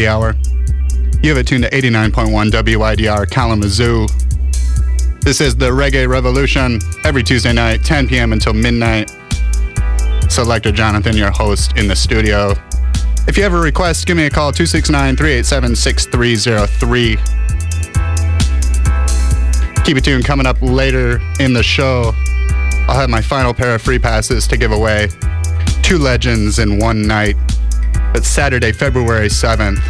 The hour. You have it tuned to 89.1 WIDR Kalamazoo. This is the Reggae Revolution every Tuesday night, 10 p.m. until midnight. Selector Jonathon, your host in the studio. If you have a request, give me a call 269 387 6303. Keep it tuned coming up later in the show. I'll have my final pair of free passes to give away. Two legends in one night. It's Saturday, February 7th.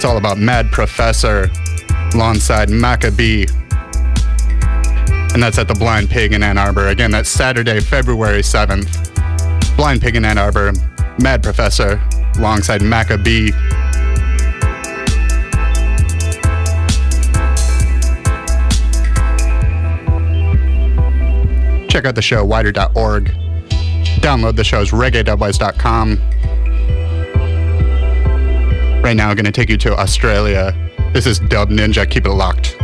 It's all about Mad Professor alongside Macka B. And that's at the Blind Pig in Ann Arbor. Again, that's Saturday, February 7th. Blind Pig in Ann Arbor, Mad Professor alongside Macka B. Check out the show, widr.org. Download the shows, reggae.wise.com. Right now, I'm going to take you to Australia. This is Dub Ninja. Keep it locked.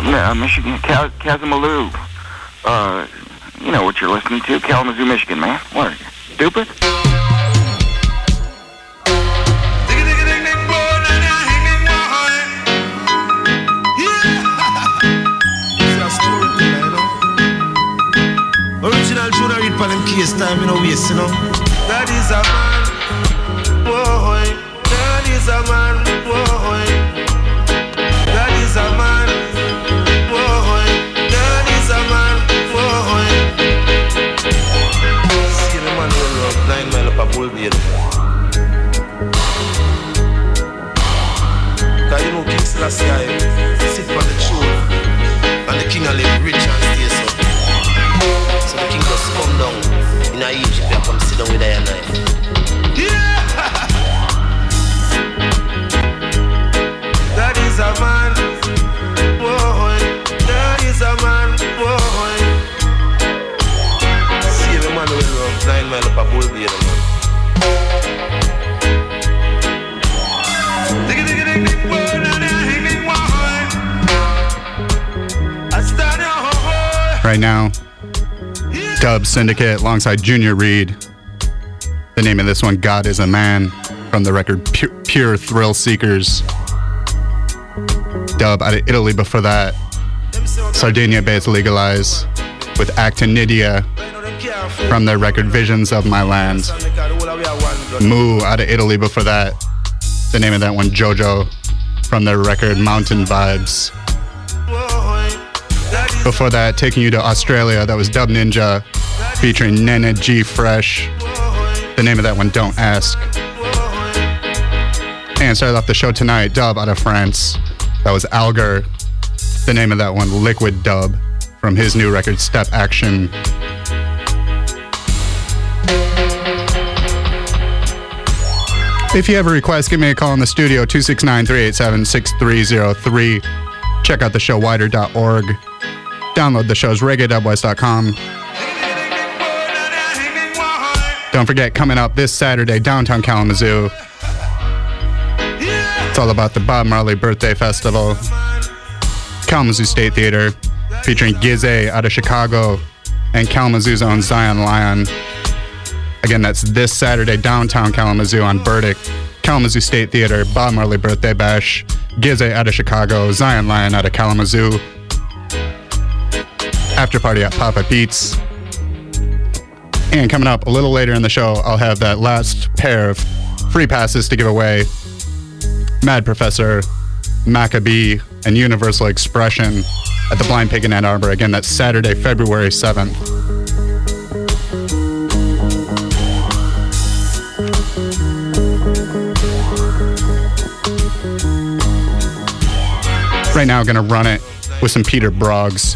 uh, Michigan, Kaz- Uh, you know what you're listening to, Kalamazoo, Michigan, man. What are you, stupid? Syndicate alongside Junior Reid. The name of this one, God is a Man, from the record Pure, Pure Thrill Seekers. Dub out of Italy before that. Sardinia Bass Legalize with Actinidia from their record Visions of My Land. Mou out of Italy before that. The name of that one, Jojo, from their record Mountain Vibes. Before that, taking you to Australia, that was Dub Ninja featuring Nene G Fresh. The name of that one, Don't Ask. And started off the show tonight, Dub out of France. That was Algar. The name of that one, Liquid Dub, from his new record, Step Action. If you have a request, give me a call in the studio, 269 387 6303. Check out the show widr.org. Download the shows reggae.west.com. Don't forget, coming up this Saturday, downtown Kalamazoo. It's all about the Bob Marley Birthday Festival. Kalamazoo State Theater, featuring Gizé out of Chicago and Kalamazoo's own Zion Lion. Again, that's this Saturday, downtown Kalamazoo on Burdick. Kalamazoo State Theater, Bob Marley Birthday Bash, Gizé out of Chicago, Zion Lion out of Kalamazoo. After party at Papa Pete's. And coming up a little later in the show, I'll have that last pair of free passes to give away. Mad Professor, Macka B, and Universal Expression at the Blind Pig in Ann Arbor. Again, that's Saturday, February 7th. Right now, I'm going to run it with some Peter Broggs.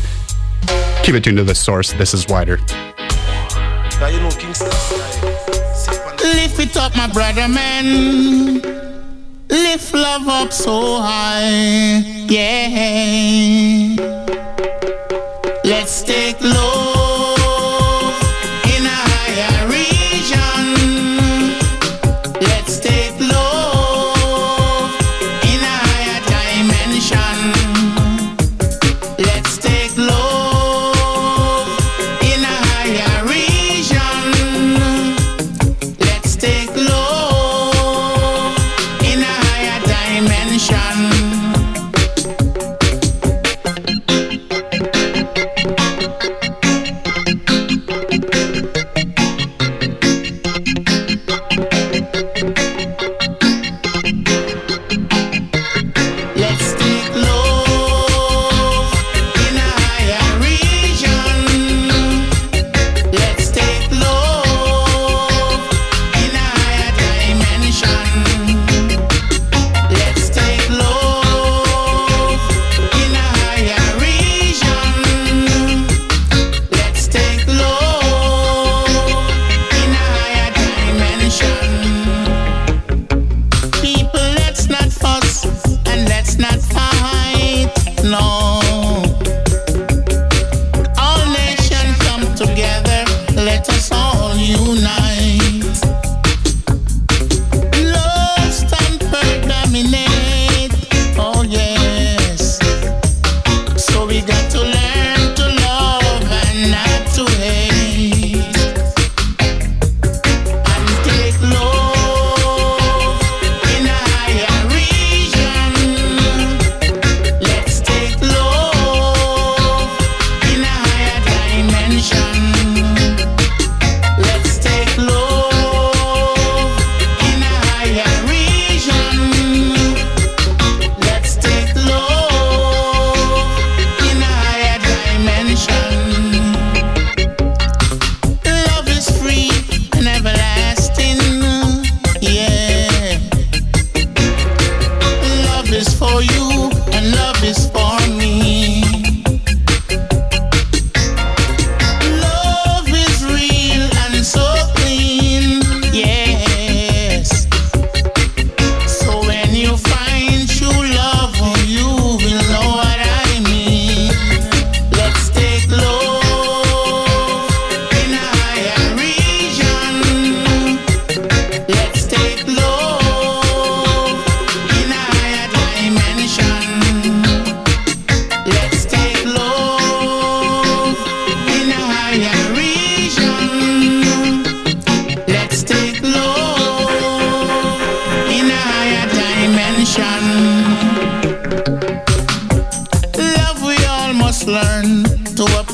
Keep it tuned to the source. This is WIDR. It up, my brother man. Lift love up so high. Yeah. Let's take love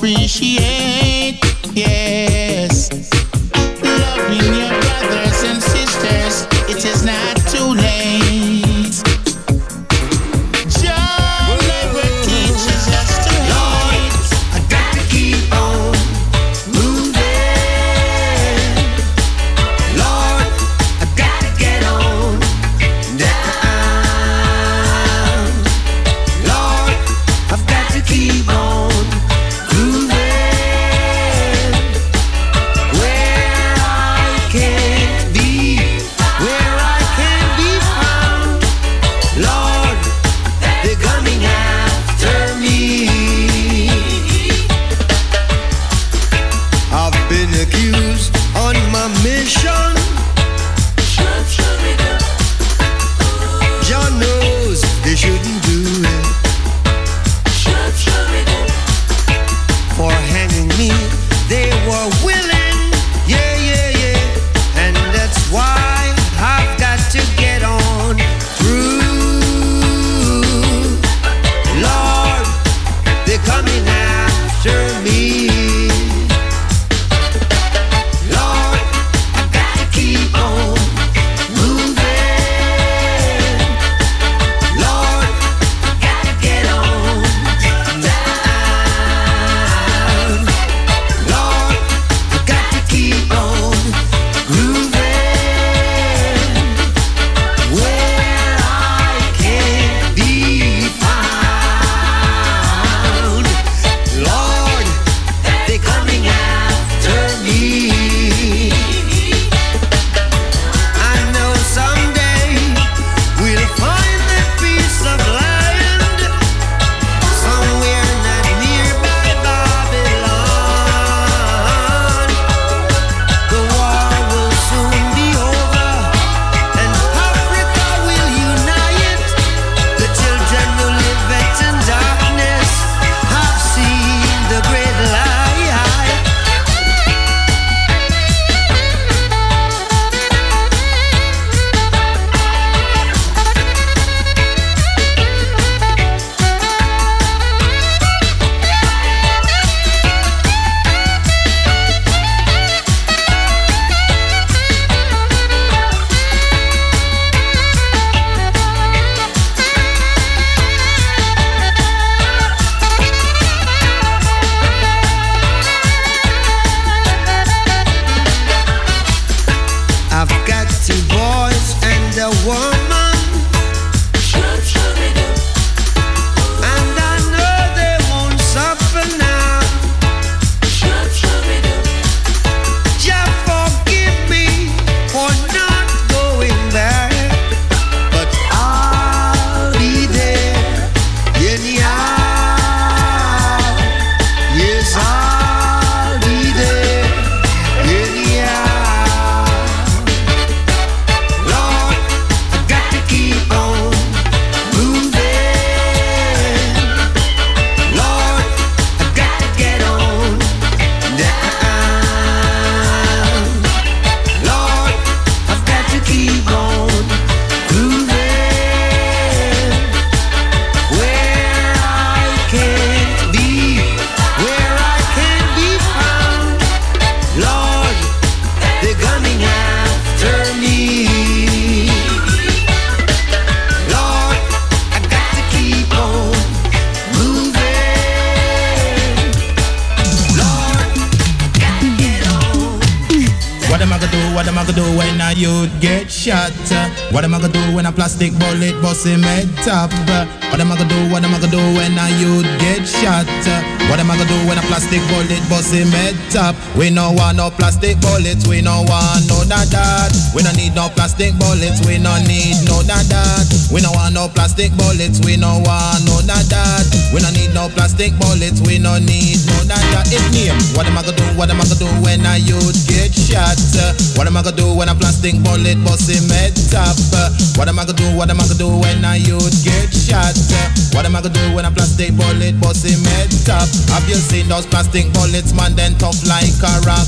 appreciate. Plastic bullet bust him head top. What am I gonna do? What am I gonna do when a youth get shot? What am I gonna do when a plastic bullet bust him head top? We no want no plastic bullets, we no want no that that. We no need no plastic bullets, we no need no that that. We no want no plastic bullets, we no want no that that. We no need no plastic bullets, we no need no that that. It name. What am I gonna do? What am I gonna do when a youth get shot? What am I gonna do when a plastic bullet bust him top? What am I gonna do? What am I gonna do when I youth get shot? What am I gonna do when a plastic bullet bust him head top? Have you seen those plastic bullets, man? Then tough like a rock.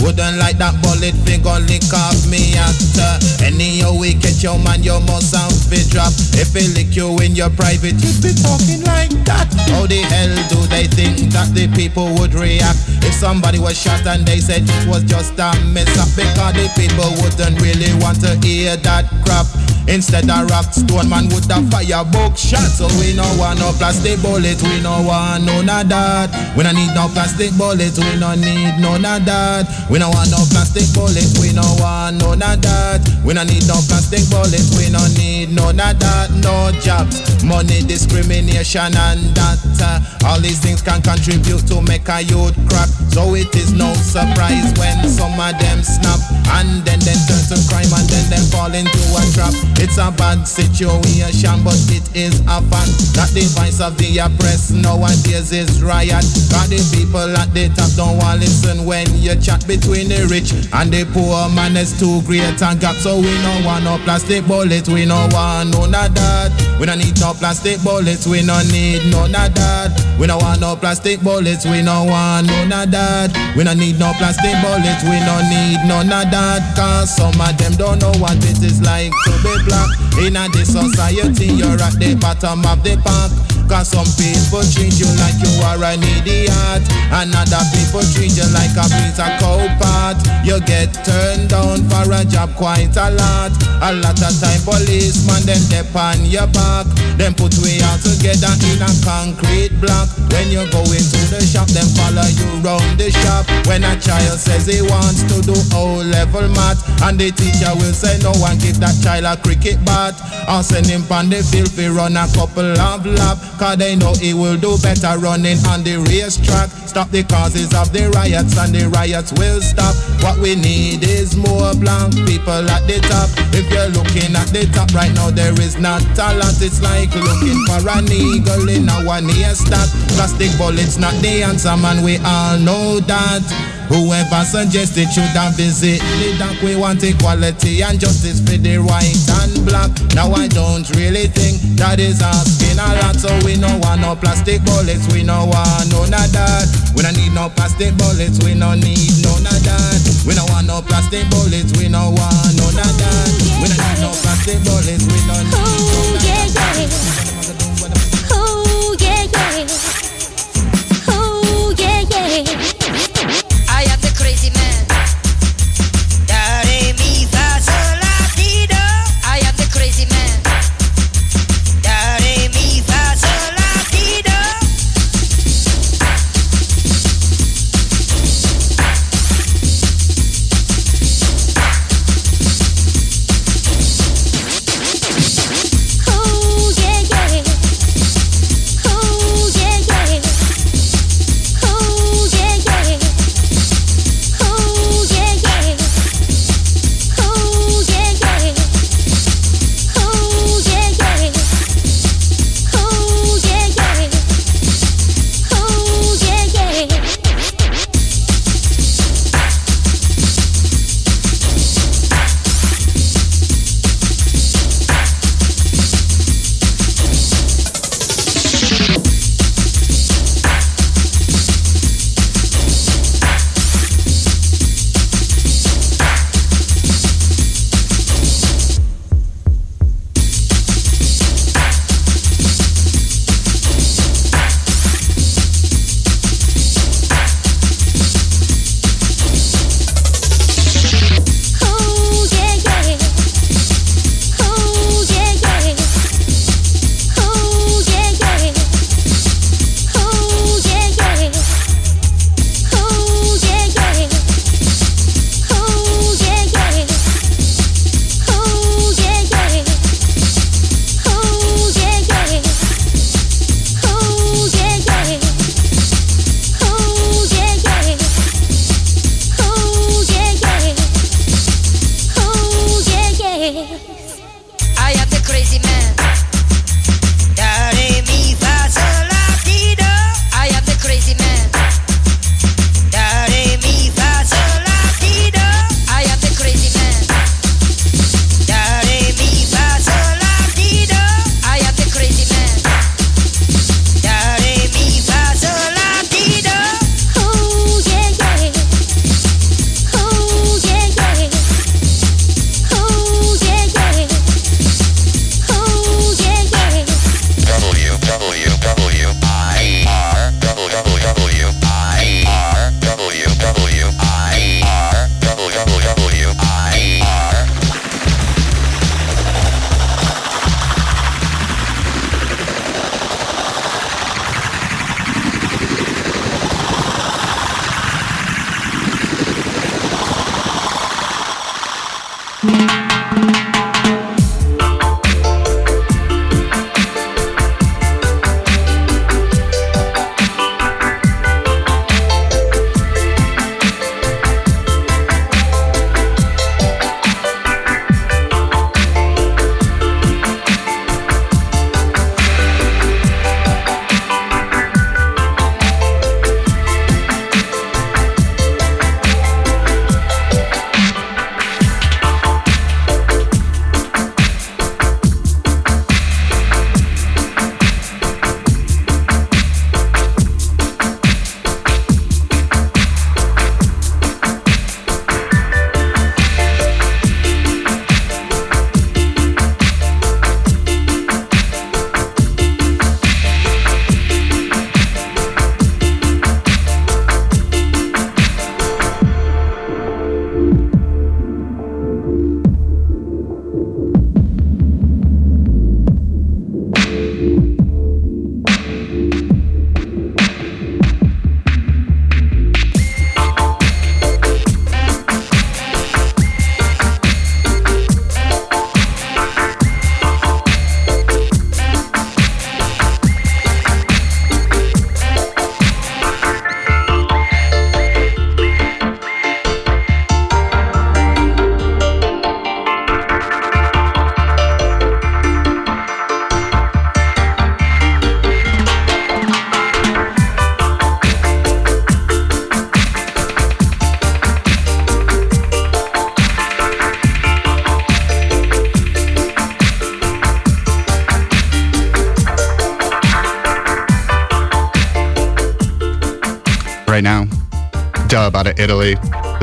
Wouldn't like that bullet finger lick off me actor. Anyhow we catch your man, you must have to drop. If he lick you in your private, you be talking like that. How the hell do they? they think that the people would react if somebody was shot and they said it was just a mess up because the people wouldn't really want to hear that crap. Instead of rock stone man would have fire book shot. So we no want no plastic bullet We no want none of that. We no need no plastic bullet We no need none of that. We no want no plastic bullet We no want none of that. We no need no plastic bullet We no need none of that. No jobs, money, discrimination and that uh, All these things can contribute to make a youth crack So it is no surprise when some of them snap And then then to crime and then them fall into a trap it's a bad situation, but it is a fact that the voice of the oppressed nowadays is riot. Got the people at the top don't want to listen when you chat between the rich and the poor man is too great a gap. So we no want no plastic bullets, we no want none of that. We don't need no plastic bullets, we no need none of that. We no want no plastic bullets, we no want none of that. We no need no plastic bullets, we no need none of that. Cause some of them don't know what it is like to be black. In a this society, you're at the bottom of the pack. Cause some people treat you like you are an idiot. And other people treat you like a piece of cow part. You get turned down for a job quite a lot. A lot of time policeman then dep on your back. Then put we all together in a concrete block. When you go into the shop, then follow you round the shop. When a child says he wants to do O level math, and the teacher will say no one give that child a cricket bat. I'll send him on the field to run a couple of laps. Cause they know he will do better running on the racetrack. Stop the causes of the riots and the riots will stop. What we need is more black people at the top. If you're looking at the top right now, there is not a lot. It's like looking for an eagle in a one ear stack. Plastic bullets not the answer, man. We all know that. Whoever suggested should have visit the dock. We want equality and justice for the white and black. Now I don't really think that is asking a lot. So we no want no plastic bullets. We no want none of that. We don't need no plastic bullets. We no need none of that. We no want no plastic bullets. We no want none of that. We don't need no plastic bullets. We no need none of that. Oh,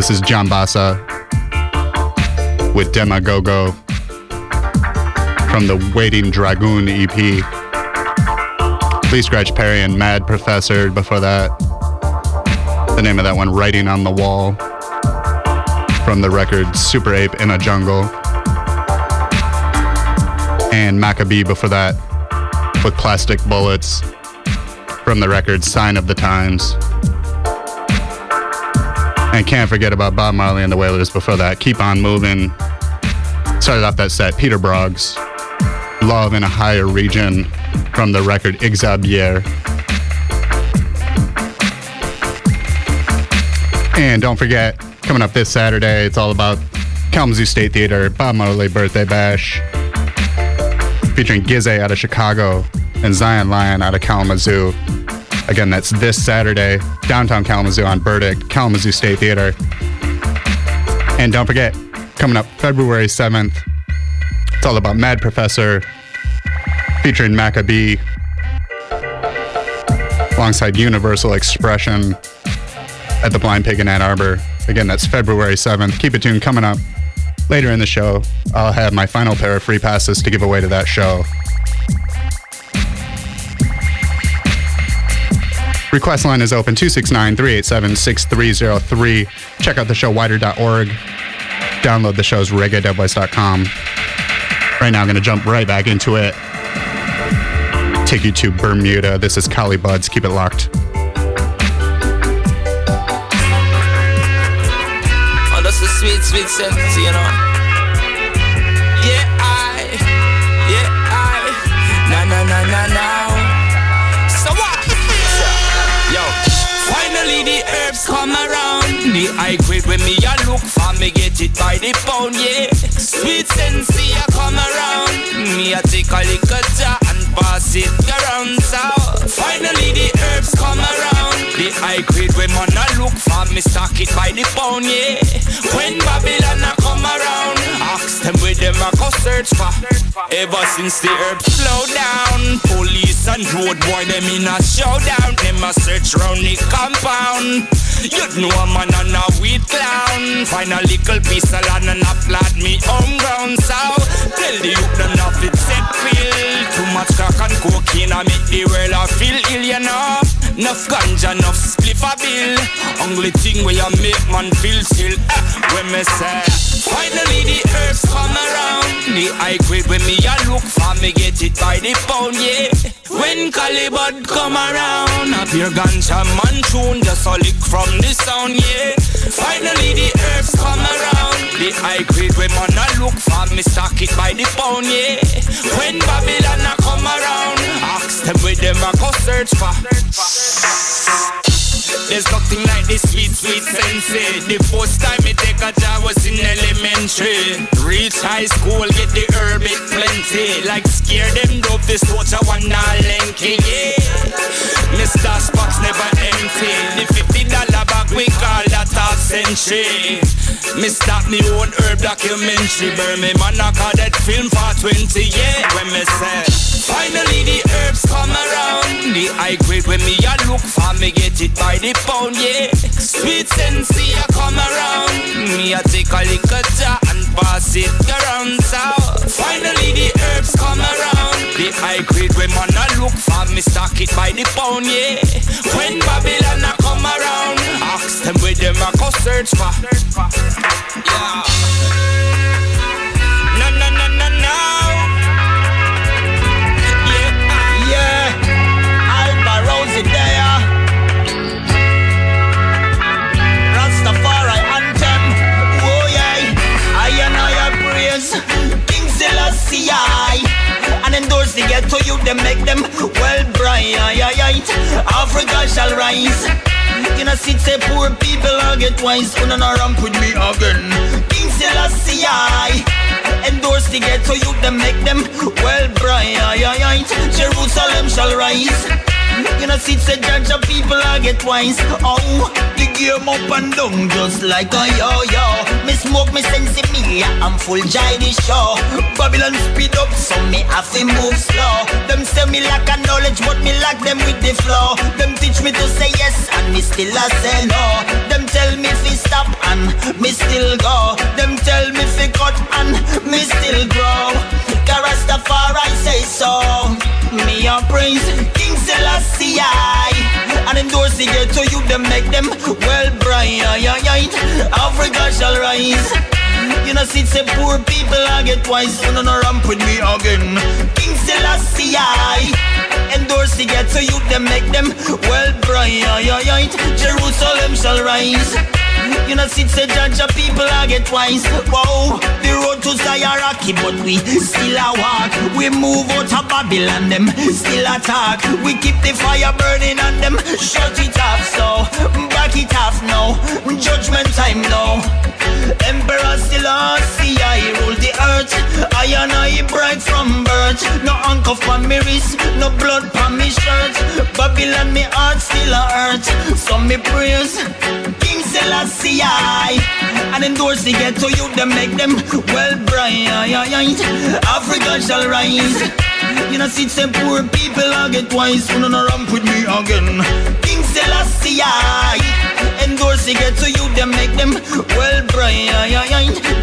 This is Jambassa with Demagogo from the Waiting Dragoon EP. Lee Scratch Perry and Mad Professor before that. The name of that one, Writing on the Wall, from the record Super Ape in a Jungle. And Macka B before that, with Plastic Bullets, from the record Sign of the Times. And can't forget about Bob Marley and the Wailers before that. Keep on moving. Started off that set, Peter Broggs, Love in a Higher Region from the record Exabier. And don't forget, coming up this Saturday, it's all about Kalamazoo State Theater, Bob Marley Birthday Bash, featuring Gizzy out of Chicago and Zion Lion out of Kalamazoo. Again, that's this Saturday, downtown Kalamazoo on Burdick, Kalamazoo State Theater. And don't forget, coming up February 7th, it's all about Mad Professor featuring Macka B alongside Universal Expression at the Blind Pig in Ann Arbor. Again, that's February 7th. Keep it tuned coming up. Later in the show, I'll have my final pair of free passes to give away to that show. Request line is open 269 387 6303. Check out the show widr.org. Download the show's reggae.voice.com. Right now, I'm going to jump right back into it. Take you to Bermuda. This is Collie Buddz. Keep it locked. Oh, that's a sweet, sweet sense, you know. High grade when me a look for me get it by the pound, yeah. Sweet sense, I come around. Me a take a little jar and pass it around. So finally the herbs come around. The high grade when man a look for me stock it by the pound, yeah. When Babylon a come around, ask them where them a go search for. Ever since the herbs slow down, police and road boy them in a showdown. Them a search round the compound. You'd know a man and a weed clown. Find a little piece of land and a plant me home ground. So tell the youth them not fit set feel. Too much crack and cocaine I make the world a feel ill, you know. Enough ganja, enough spliff a bill. Only thing where you make man feel still. Eh, when me say, finally the herbs come around. The high grade when me a look for me get it by the pound, yeah. When Collie Buddz come around, a pure ganja man tune just a lick from the sound, yeah. Finally the herbs come around. The high grade when man a look for me stock it by the pound, yeah. When Babylon a come around, ask them where them a go search for. There's nothing like this sweet, sweet sensei. Eh. The first time me take a job was in elementary. Reach high school, get the herb it plenty. Like scare them dope, this watch a one all lanky, yeah. Mr. Spock's never empty. The fifty dollar bag we century. Me start me own herb documentary. Burn me man I call that film for 20, yeah. When me say, finally the herbs come around. The high grade when me a look for me get it by the pound, yeah. Sweet sensei a come around. Me a take a little jar and pass it around. So finally the herbs come around. The high grade when man a look for me stock it by the pound, yeah. When Babylon them where them a go search for. Yeah. No, no, no, no, no. Yeah, Yeah, Alba Rosie there. Rastafari anthem. Oh yeah, I and I praise King Selassie. I. And endorse the ghetto youth, them make them well bright. Africa shall rise. In a seat say poor people all get wise. Una no ramp with me again. King Selassie. I. Endorse the ghetto youth, them make them well bright. Jerusalem shall rise. You know, see, say judge of people I get wise. Oh, the game up and down just like a yo-yo. Me smoke me sense me, I'm full jai this show. Babylon speed up, so me have to move slow. Them say me lack a knowledge, but me lack them with the flow. Them teach me to say yes, and me still a say no. Them tell me fi stop, and me still go. Them tell me fi cut, and me still grow. Rastafari say so. Me a praise King Selassie I And endorse the ghetto you them make them well bright Africa shall rise you know, see, say poor people I get wise. You know, no ramp with me again. King Selassie, I endorse the ghetto you them make them well bright. Jerusalem shall rise. You know, sit say judge people I get wise. Whoa, the road to Zion rocky, but we still a walk. We move out of Babylon, them still attack. We keep the fire burning on them, shut it off. So back it off now, judgment time now. Emperor on see I rule the earth. I and I bright from birth. No anchor for me wrist, no blood for me shirt. Babylon me heart still a hurt. So me praise King Selassie I and endorse the ghetto you them make them well bright. Africa shall rise. You know, see some poor people I get wise. You know, ramp with me again. King Selassie endorse the ghetto you them make them well bright.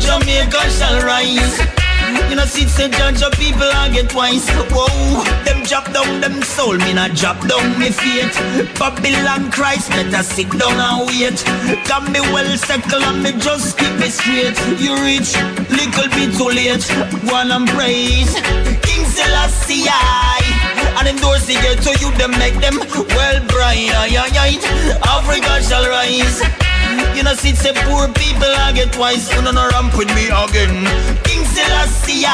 Jamaica shall rise. You know, see, say judge of people I get wise. Whoa, them drop down them soul, me not drop down me faith. Babylon Christ, better sit down and wait. Can me well settle and me just keep it straight. You reach, little bit too late. One and praise. King Selassie and endorse the ghetto you them make them well bright. Africa shall rise. You know, see, say poor people I get wise. You know, no ramp with me again. King Selassie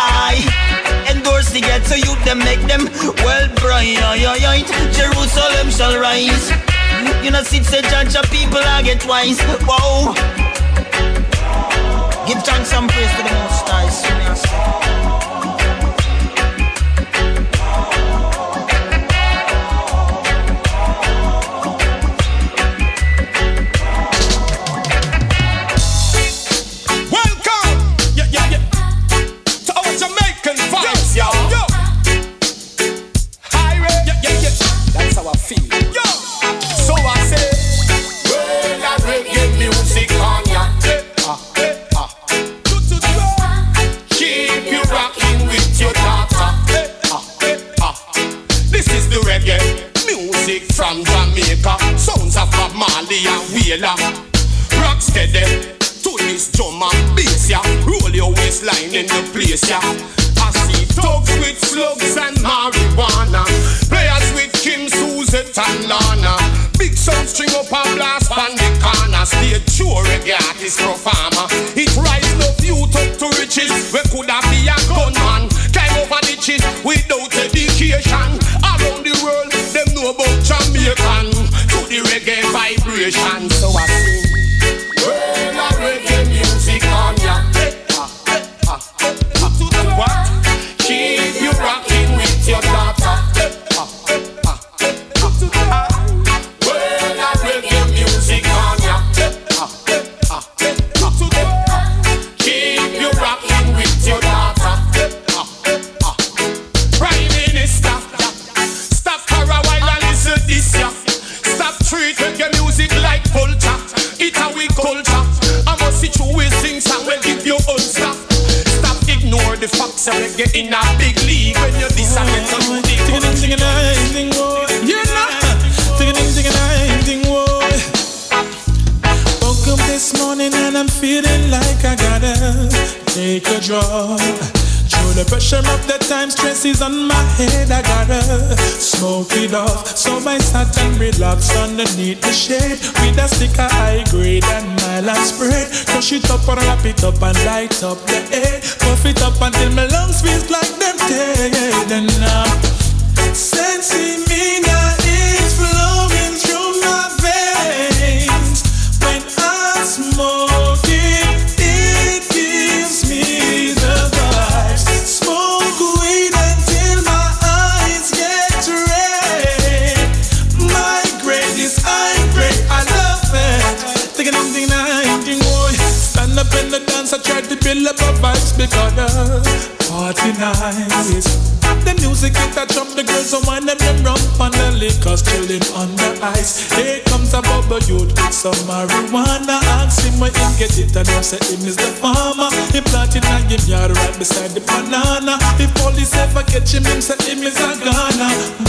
endorse the ghetto you them make them well bright. Jerusalem shall rise. You know, see, say judge of people I get wise. Whoa. Give thanks and praise to the Most High. The underneath the shade with a stick of high grade and mild spread. Crush it up and wrap it up and light up the air. Some marijuana. Ask him where him get it, and I say him is the farmer. He planted and him yard right beside the banana. If police ever catch him, him say him is a Ghana.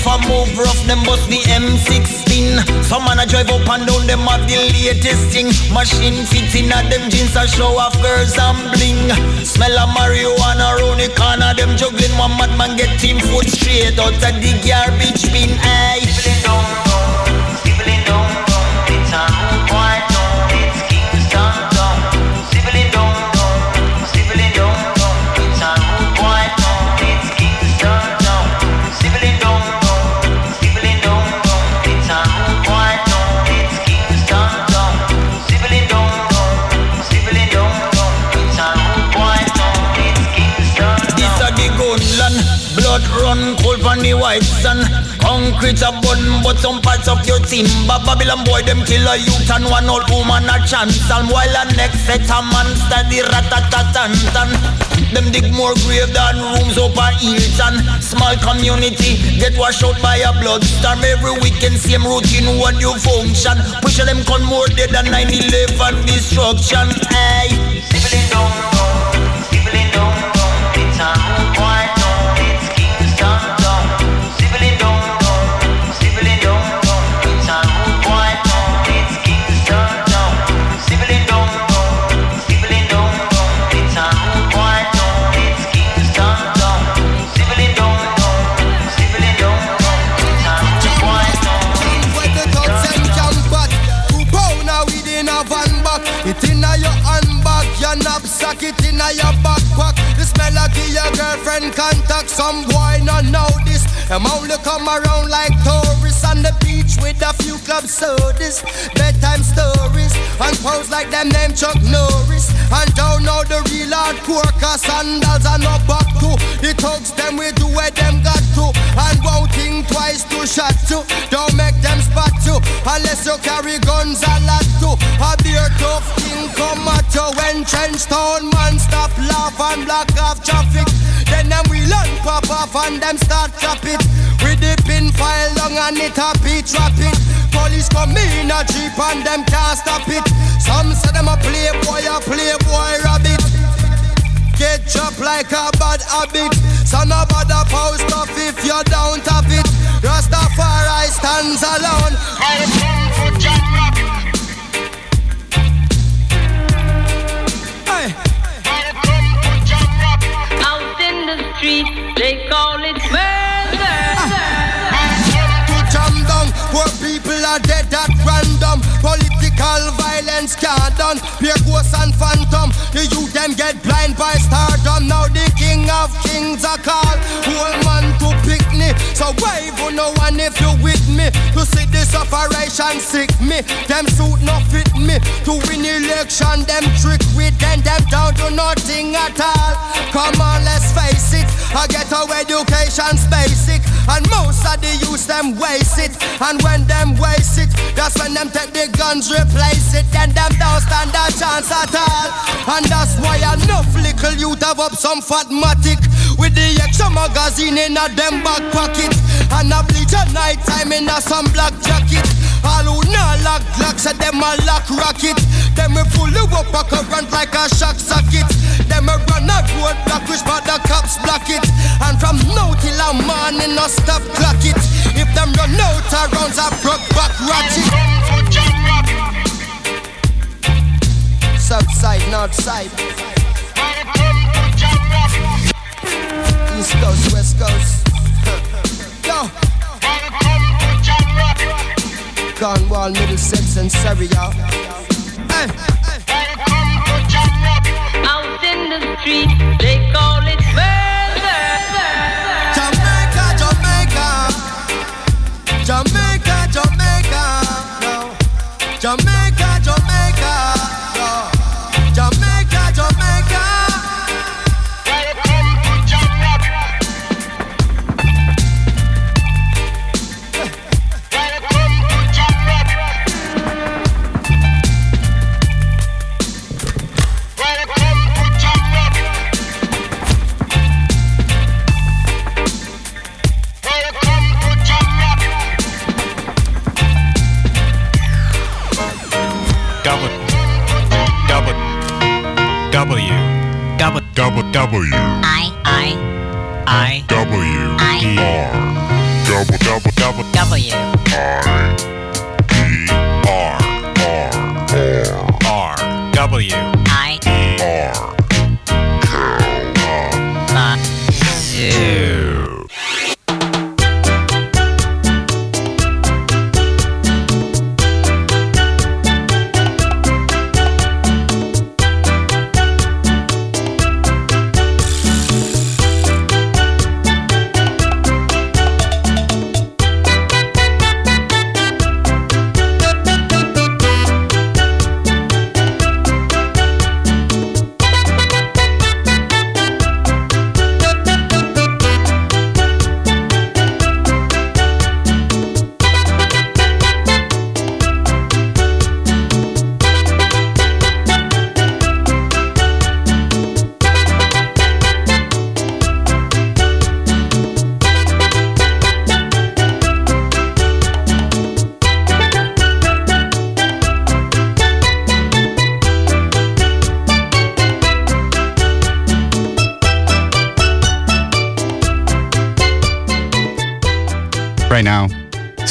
JCF a move rough, them bust the M16. Some man a drive up and down, them have the latest thing. Machine fit in at them jeans I show off girls and bling. Smell of marijuana round the corner, them juggling. One madman get team foot straight out of the garbage bin. Aye. Concrete a bun but some parts of your team. Timber Babylon boy them kill a youth and one old woman a chance. And while a next set a man study ratatatan Them dig more grave than rooms up a Hilton. Small community get washed out by a blood storm. Every weekend same routine what you function. Push them con more dead than 9-11 destruction. Hey Some boy not know this. Them only come around like tourists on the beach with a few club sodas, bedtime stories, and pose like them name Chuck Norris. And don't know the real hardcore cause sandals are not back to. The thugs them we do where them got to, and won't think twice to shot to. Don't make them spot you unless you carry guns a lot to. A beer tough king come at you when trench town man stop laugh and block off traffic. Then them we learn pop off and them start trap it. We dip in file long and it a beat trap it. Police come in a jeep and them can't stop it. Some say them a playboy, a playboy rabbit. Get chopped like a bad habit. So no bother post off if you're down have it. Rastafari stands alone. I come for in the street, random. Political violence can't done. Pure ghosts and phantom. The youth them get blind by stardom. Now the king of kings are called. Whole man to. So wave on oh, no one if you with me. To see this operation sick me. Them suit not fit me. To win election, them trick with them. Them down to nothing at all. Come on, let's face it. I get our education's basic. And most of the youth them waste it. And when them waste it, that's when them take the guns, replace it. Then them don't stand a chance at all. And that's why enough little youth have up some fat matic. With the extra magazine in a them back pocket. And a bleach at night time in a some black jacket. All who not lock glocks at them a lock rocket. Them we pull you up a current like a shock socket. Them we run a road block which but the cops block it. And from now till a morning no stop clock it. If them run out of rounds I broke back ratchet. South side, north side. Coast, West Coast. Yo. Cornwall, Middlesex, and Surrey, y'all. Hey. Out in the street, they call it W, I, I, I, W, I, E, R, double, double, double, W, I, E, R, R, R, R, W, I, E, R,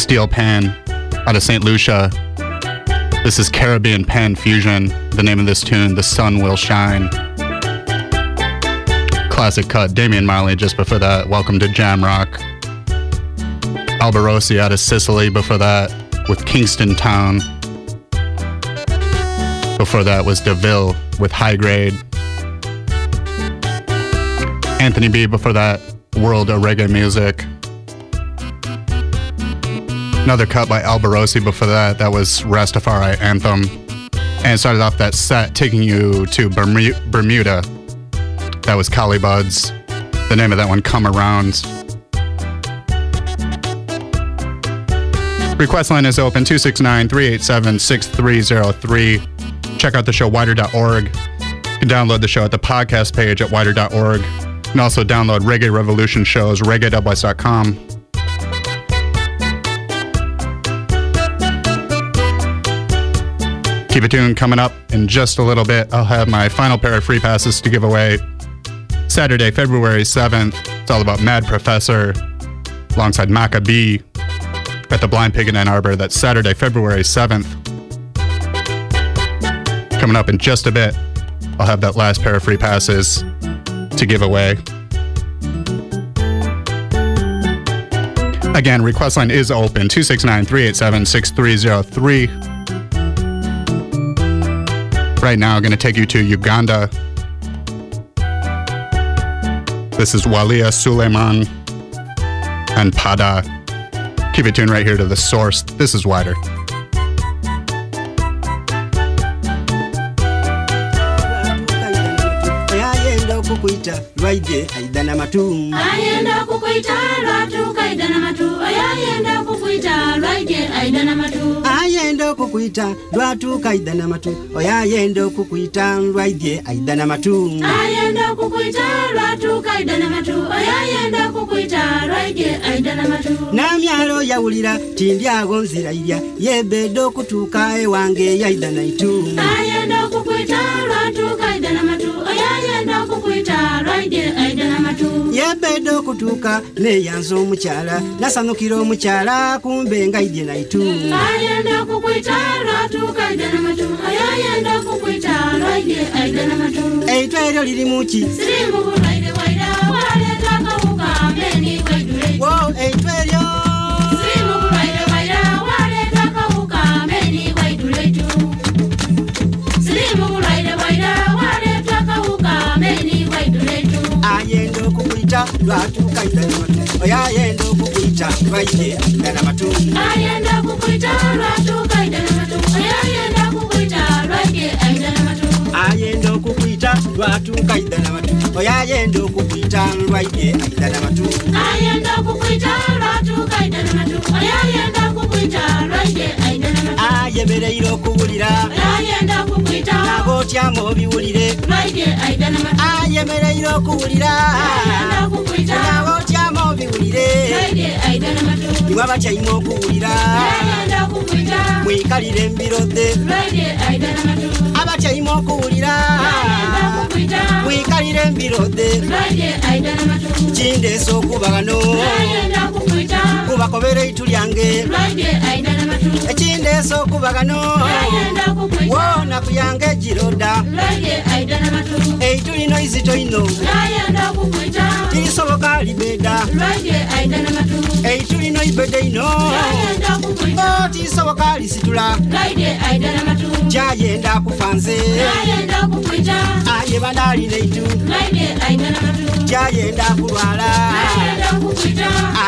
Steel Pan out of St. Lucia. This is Caribbean Pan Fusion. The name of this tune, The Sun Will Shine. Classic cut, Damian Marley just before that. Welcome to Jam Rock. Alborosie out of Sicily before that with Kingston Town. Before that was Daville with High Grade. Anthony B before that, World of Reggae Music. Another cut by Alborosie before that. That was Rastafari Anthem. And started off that set taking you to Bermuda. That was Collie Buddz. The name of that one, Come Around. Request line is open 269 387 6303. Check out the show widr.org. You can download the show at the podcast page at widr.org. You can also download Reggae Revolution shows, reggae.west.com. Keep it tuned. Coming up in just a little bit, I'll have my final pair of free passes to give away. Saturday, February 7th. It's all about Mad Professor alongside Macka B at the Blind Pig in Ann Arbor. That's Saturday, February 7th. Coming up in just a bit, I'll have that last pair of free passes to give away. Again, request line is open 269 387 6303. Right now, I'm going to take you to Uganda. This is Walya Sulaiman and Pada. Keep it tuned right here to the source. This is WIDR. kukuita lwaije aida na matu. Ayenda kukuita lwatuka aida na matu. Ayenda kukuita lwaije aida na matu. Ayenda kukuita lwatuka aida na matu. Oyayenda kukuita lwaije aida na matu. Ayenda kukuita lwatuka aida na matu. Oyayenda kukuita lwaije aida na matu. Namyalo yawulira tindyago nzira irya yebedde okutuuka ewange yaida naitu ayenda kukuita lwatuka nabedde okutuuka neyanza omukyala nasanukira omukyala kumbe nga ije naitu. Ayenda okukwita lwatuuka ajja namatu ayayenda okukwita lwaije ajja namatu eitwa eryo lirimu ki sirimu bulaire waira waleeta akawuka mbeni wejjula eitwa eryo aidana matu oyayenda okukwita lwaide aidana matu. Ayenda kukwita lwatuka aidana matu. Oyayenda kukwita lwaide aidana matu. Ayenda okukwita lwatuuka aidana matu. Oyayenda okukwita lwaide aidana matu. Ayenda kukwita lwatuka aidana matu. Oyayenda kukwita lwaide aidana nange bereire okuwulira. Nabotyamu obiwulire. Ayemereire okuwulira. Nabotyamu obiwulire. Iwe abakyayima okuwulira. Mwikalire embirodde abakyayima okuwulira. Mwikalire embirodde kindeesa okuba wano. kubakobera eitu lyange ekindeesa okuba gano. Woona kuyanga egiroda eitu lino izito ino. Tirisoboka libeda eitu lino ibeda ino. Tisoboka oh, lisitula. Gyayenda kufa nze. Aye banaalina eitu. Gyayenda kulwala.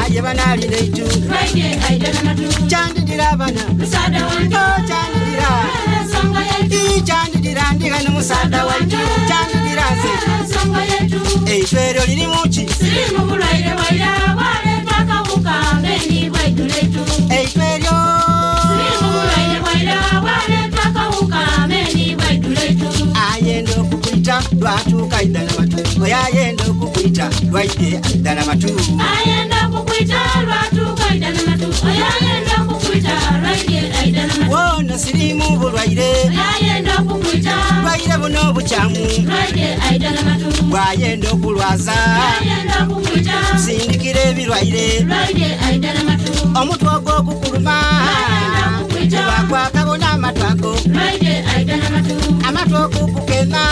Aye banaalina eitu. mitu chandidira bana chandidira chandidira ndiga nomusaada wantu. Oh, chandidira ze. Eitwero liri muki eitweryo ayenda okukuyita lwatuuka iddala matu. Oyo ayenda okukuyita lwaidde addala matu. Ayenda sirimu bulwaire. Bwayenda okukuyita bulwaire buno obukyamu. Bwayenda okulwaza. Sindikira ebirwaire. Omutwe ogw'okukuluma. Wakwakabona amatu ago amatu. Okukukema.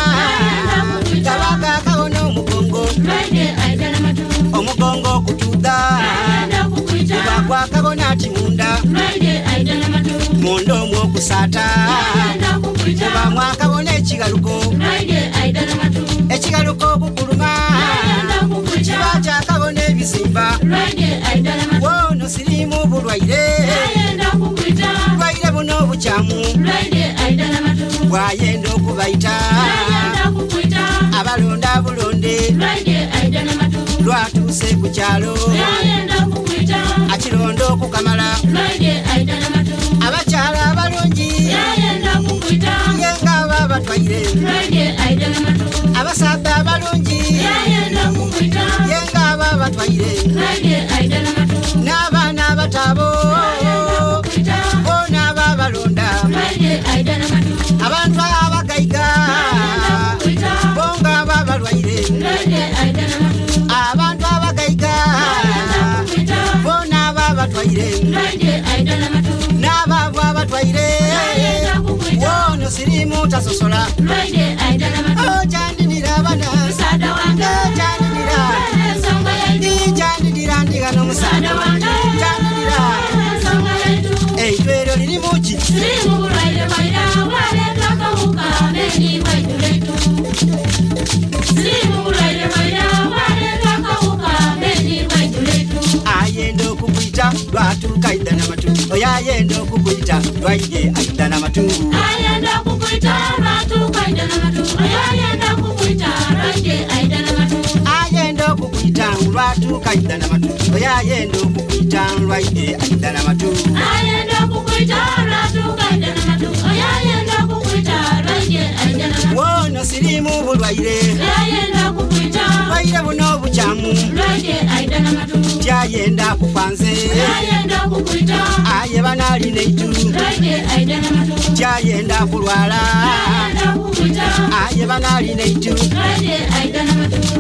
Gawakakabona omugongo omugongo okutuga wakwakabona kimunda munda omwo okusata. Tebamu akabona ekigaluko. Ekigaluko okukuluma. Kiba kyakabona ebizimba wono sirimu bulwaire. Bulwaire buno obukyamu. Bwayenda okubayita. Abalonda bulonde. Lwatuuse ku kyalo. Akironda okukamala. abawala abalungi yengaaba abatwaire abasaadda abalungi yengaaba abatwaire n'abaana abataabo bonaaba abalonda abantu abagayiga bongaaba abalwaire abantu abagayiga bonaaba abatwaire mutasosola ocandinira bana icandinira ndigano musaada wange eitwero liri muki ayenda okukuyita lwatuuka idda namatu oyo ayenda okukuyita lwaide ayidda namatu ayenda kukwita lwatuuka aidana matu oyo ayenda kukwita lwaide aidana matu ayenda okukwita lwatuuka idana matu oyo ayenda okukwita lwaide aidana matu ayenda kukwita lwatuuka aidana matu oyo ayenda kukwita lwaide aidana matu woono sirimu bulwaire ayenda obukye buno obukyamu gyayenda kufa nze aye banaalina eitu gyayenda kulwala. Aye banaalina eitu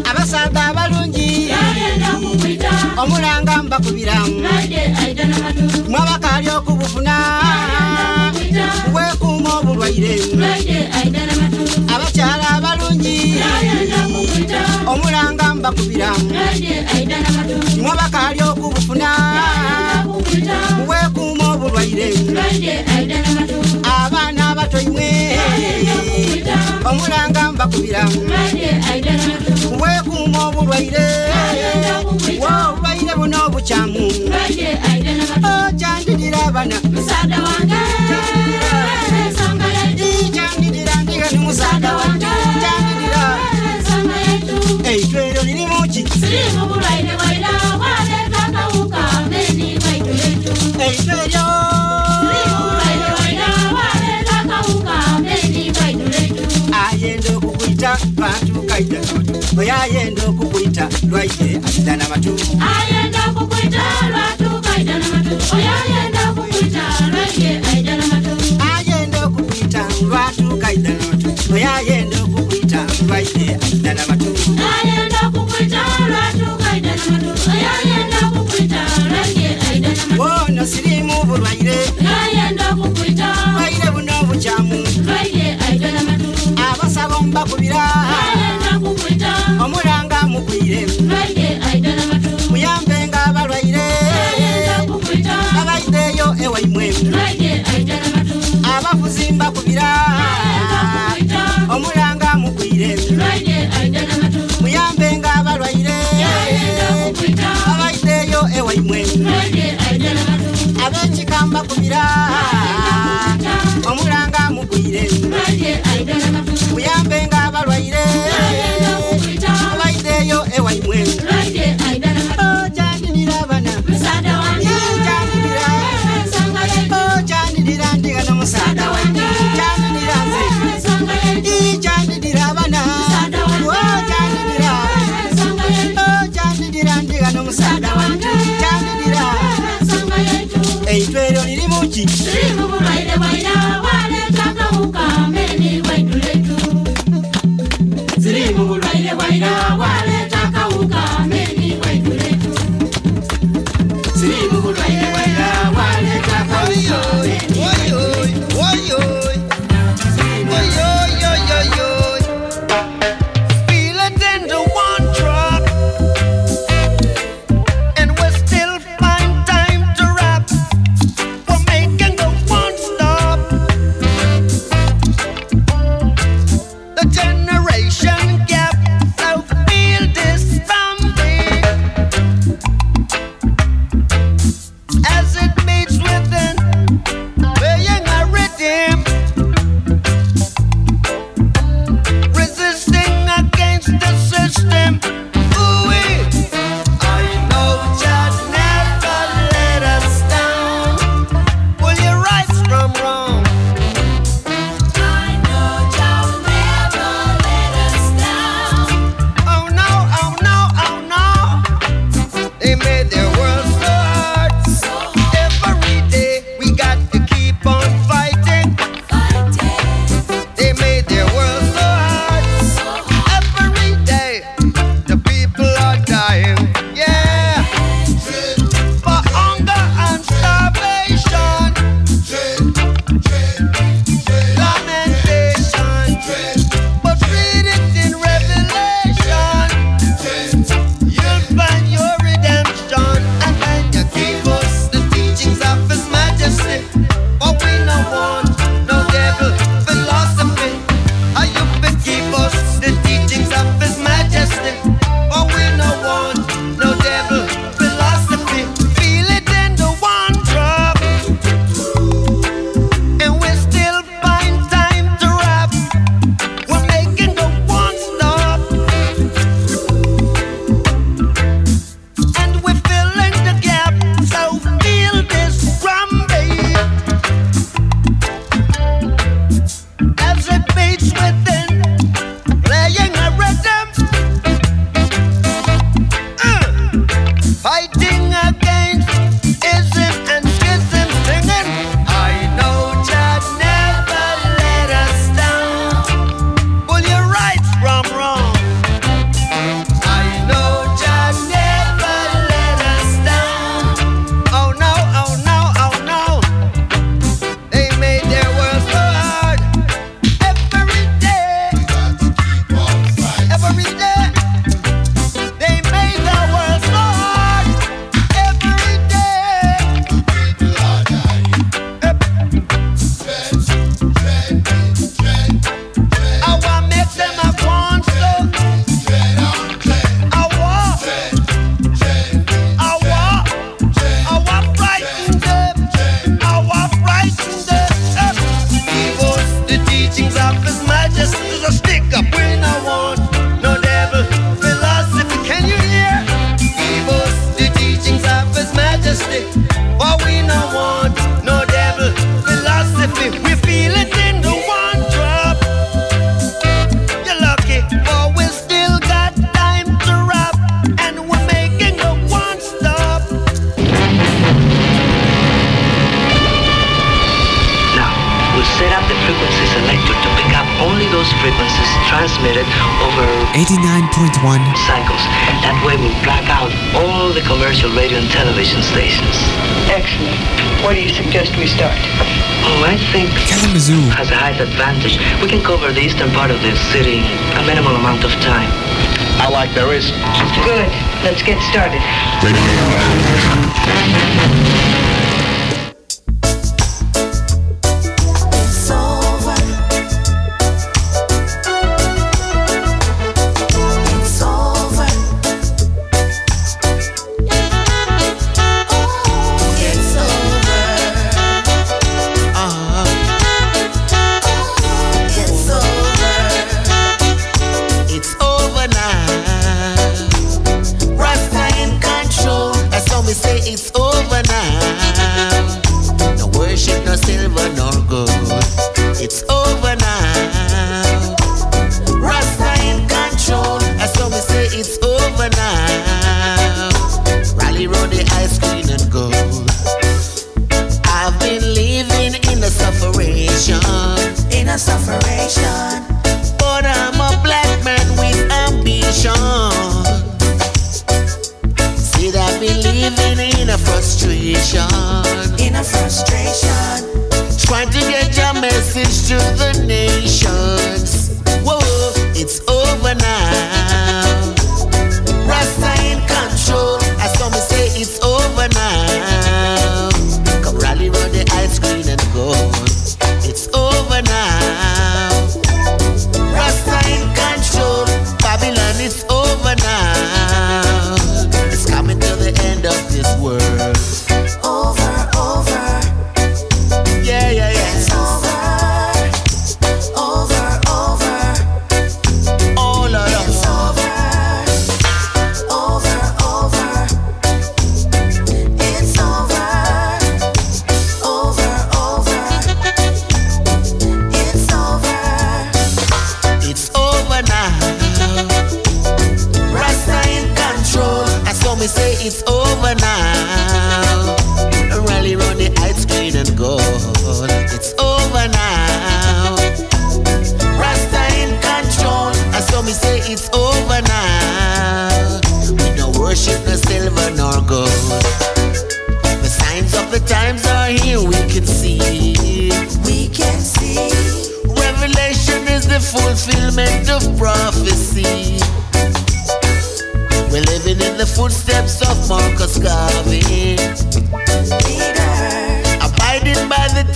abasaga abalungi. omulanga mbakubiramu mwabakaali okubufuna. Bwekuuma obulwaire. Abakyala abalungi. Omulanga mbakubiramu mwabakaali okubufuna. Bwekuuma obulwaire. Abaana abatoimwe omulanga mbakubiramu buno obulwaire obulwaire buno obukyamu okyandirira oh, abana kyandirira ndiga nimusaada wange kyandirira eitwero lirimuki bantu kaida sodo oyo ayenda okukuyita lwaye ayita n'amatu ayenda okukuyita lwatu kaida n'amatu oyo ayenda okukuyita lwaye ayita n'amatu ayenda okukuyita lwatu kaida n'amatu oyo ayenda okukuyita lwaye ayita n'amatu ayenda okukuyita lwatu Oya n'amatu oyo ayenda okukuyita lwaye ayita n'amatu ono sirimu bulwaire lwaye mbakubira omulanga mugwire muyambenga abalwaire. Abayideeyo ewaimwe abavuzi mbakubira omulanga mugwire muyambenga abalwaire. Abayideeyo ewaimwe ab'ekika mbakubira omulanga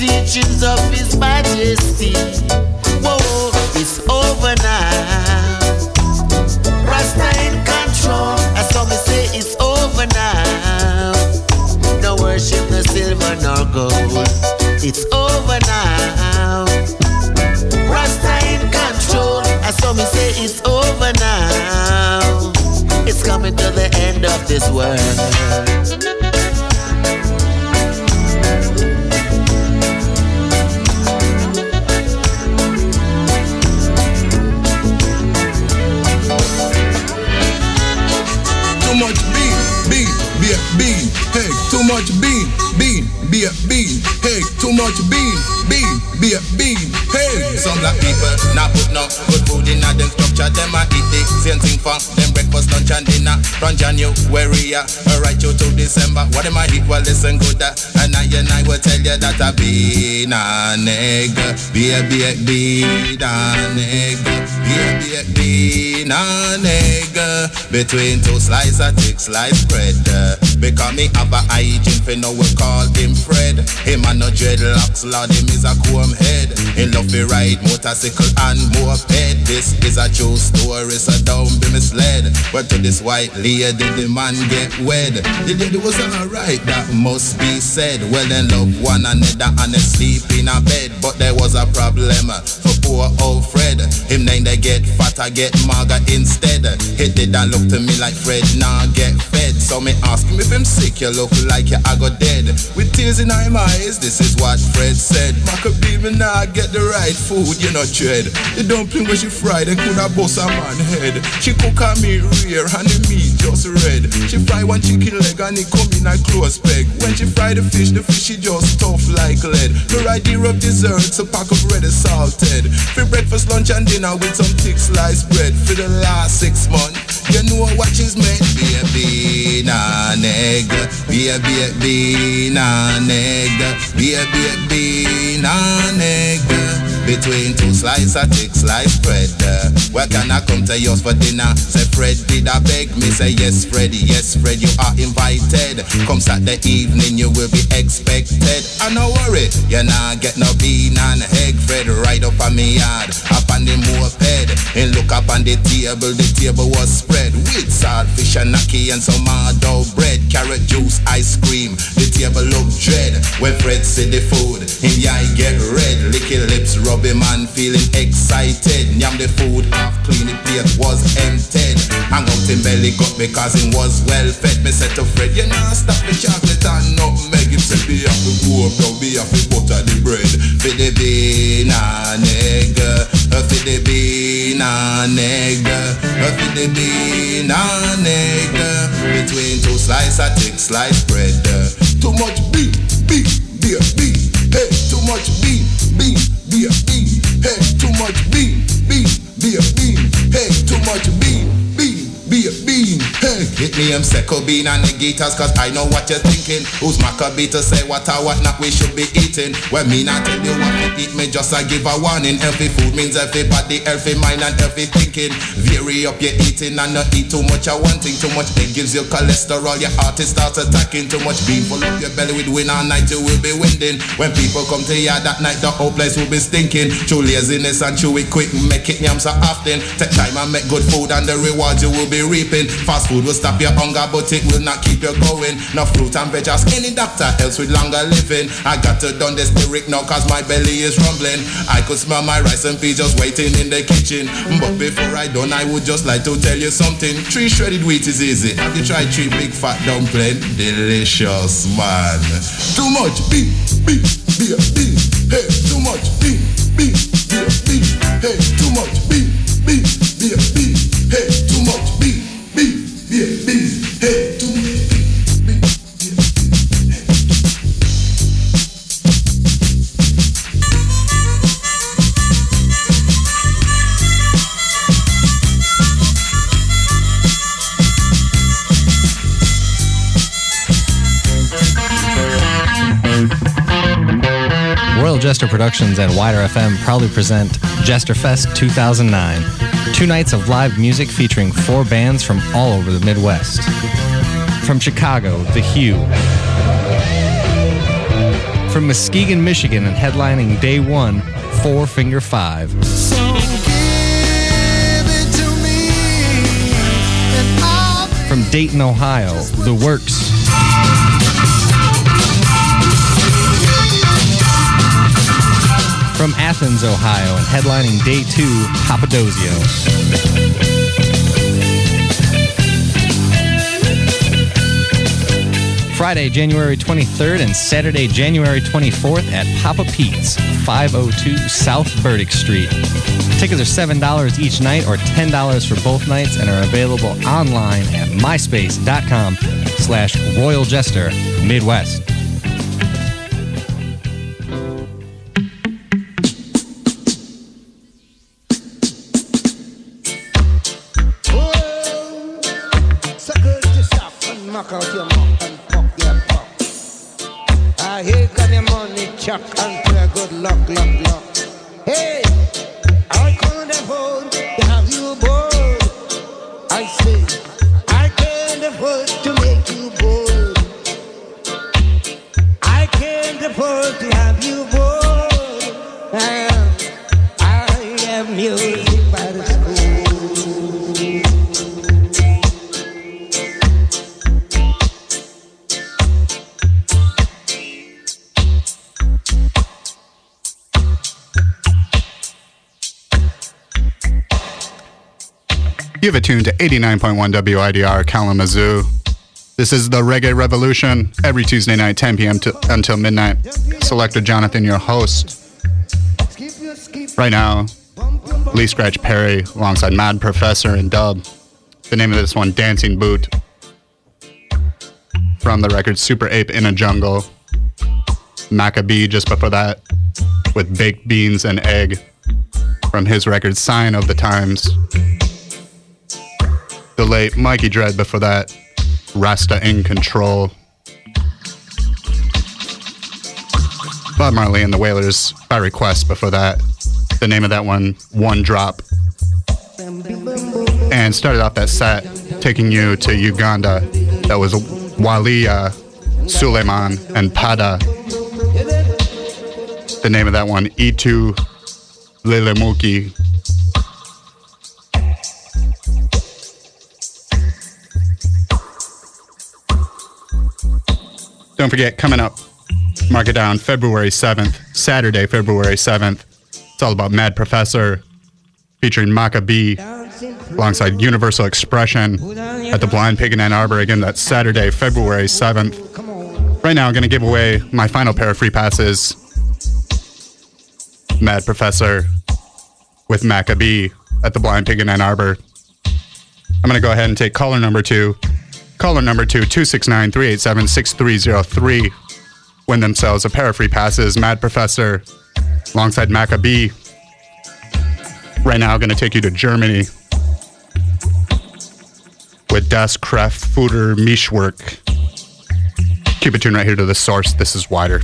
teachings of His Majesty. Whoa, it's over now. Rasta in control. As some me say, it's over now. No worship, no silver, nor gold. It's over now. Rasta in control. As some me say, it's over now. It's coming to the end of this world. Black people not put no good food in a them structure. Them a eat the same thing for them breakfast, lunch and dinner. From January uh, right through to December. What am I eat? Well, listen good. Uh, and I and I will tell you that a bean and egg, beer, beer, bean and egg, beer, beer, bean and egg. Between two slices thick slice bread. uh, Because me have a hygiene for no we call him Fred. Him a no dreadlocks, lord him is a comb head. He love to ride motorcycle and moped. This is a true story, so don't be misled. But to this white lady, the man get wed. The lady was alright, that must be said. Well, they love one another and they sleep in a bed. But there was a problem. For poor old Fred. Him name they get fat, I get maga instead. Hit it and look to me like Fred, nah get fed. So me ask him if him sick, you look like you I got dead. With tears in my eyes, this is what Fred said. Macka B me nah get the right food, you know dread. The dumpling when she fry, they coulda bust a man head. She cook a me rear and the meat just red. She fry one chicken leg and it come in a close peg. When she fry the fish, the fish she just tough like lead. The idea of desserts, a pack of bread is salted. For breakfast, lunch and dinner with some thick sliced bread. For the last six months, you know what she's meant. Baby, nah nigga, baby, nah nigga, baby, nah nigga. Between two slices of thick slice bread. Uh, Where can I come to yours for dinner? Say Fred did I beg? Me? Say yes Fred, yes Fred you are invited. Come Saturday evening you will be expected. I no worry, you not get no bean and egg Fred right up on me yard. Up on the moped And look up on the table, the table was spread With salt fish and ackee and some hard bread Carrot juice, ice cream, the table look dread. When Fred see the food, him eye get red. Licky lips Robbie man feeling excited. Yam the food half clean, the plate was emptied. Hang out in belly got because him was well fed. Me said to Fred, you know stop the chocolate and nutmeg. Him said be off the go up, be the butter the bread. For the bean and egg, uh, for the bean and egg, uh, for the bean and egg. uh, Between two slices of thick slice bread. Too much beef, beef, beer, beef. Hey, too much beef, Hey, too much Hit me them Seco bean and the guitars cause I know what you're thinking. Who's Macka B to say what I what not we should be eating? When me not tell you what to eat, me just I give a warning. Healthy food means healthy body, healthy mind and healthy thinking. Vary up your eating and not eat too much of one thing. Too much it gives you cholesterol, your heart it starts attacking. Too much beef full up your belly with win all night, you will be winding. When people come to you that night, the whole place will be stinking. True laziness and chew it quick, make it yam so often. Take time and make good food and the rewards you will be reaping. Fast food will stop your hunger, but it will not keep you going. No fruit and veg as any doctor else with longer living. I got to done this lyric now cause my belly is rumbling. I could smell my rice and peas just waiting in the kitchen. But before I done, I would just like to tell you something. Three shredded wheat is easy. Have you tried three big fat dumpling? Delicious, man. Too much beef, beef, beer, beef. Hey, too much beef, beef, beer, beef. Hey, too much Jester Productions and WIDR FM proudly present Jester Fest 2009. Two nights of live music featuring four bands from all over the Midwest. From Chicago, The Hue. From Muskegon, Michigan, and headlining day one, Four Finger Five. From Dayton, Ohio, The Works. Athens, Ohio, and headlining day two, Papadosio. Friday, January 23rd, and Saturday, January 24th at Papa Pete's, 502 South Burdick Street. Tickets are $7 each night or $10 for both nights and are available online at myspace.com slash Royal Jester Midwest. Tuned to 89.1 WIDR Kalamazoo. This is the Reggae Revolution every Tuesday night, 10 p.m. To, until midnight. Selector Jonathon, your host. Right now, Lee Scratch Perry alongside Mad Professor and Dub. The name of this one, Dancing Boot. From the record Super Ape in a Jungle. Macka B just before that with Baked Beans and Egg from his record Sign of the Times. The late Mikey Dread before that, Rasta in Control. Bob Marley and the Wailers by request before that. The name of that one, One Drop. And started off that set taking you to Uganda. That was Walya, Sulaiman, and Pada. The name of that one, Eitu Lilimuki. Don't forget, coming up, mark it down, February 7th, Saturday, February 7th. It's all about Mad Professor featuring Macka B alongside Universal Expression at the Blind Pig in Ann Arbor. Again, that's Saturday, February 7th. Right now, I'm going to give away my final pair of free passes. Mad Professor with Macka B at the Blind Pig in Ann Arbor. I'm going to go ahead and take caller number two. Caller number two, 269 387 6303. Win themselves a pair of free passes. Mad Professor alongside Macka B. Right now, going to take you to Germany with Das Kraftfuttermischwerk. Keep it tuned right here to the source. This is WIDR.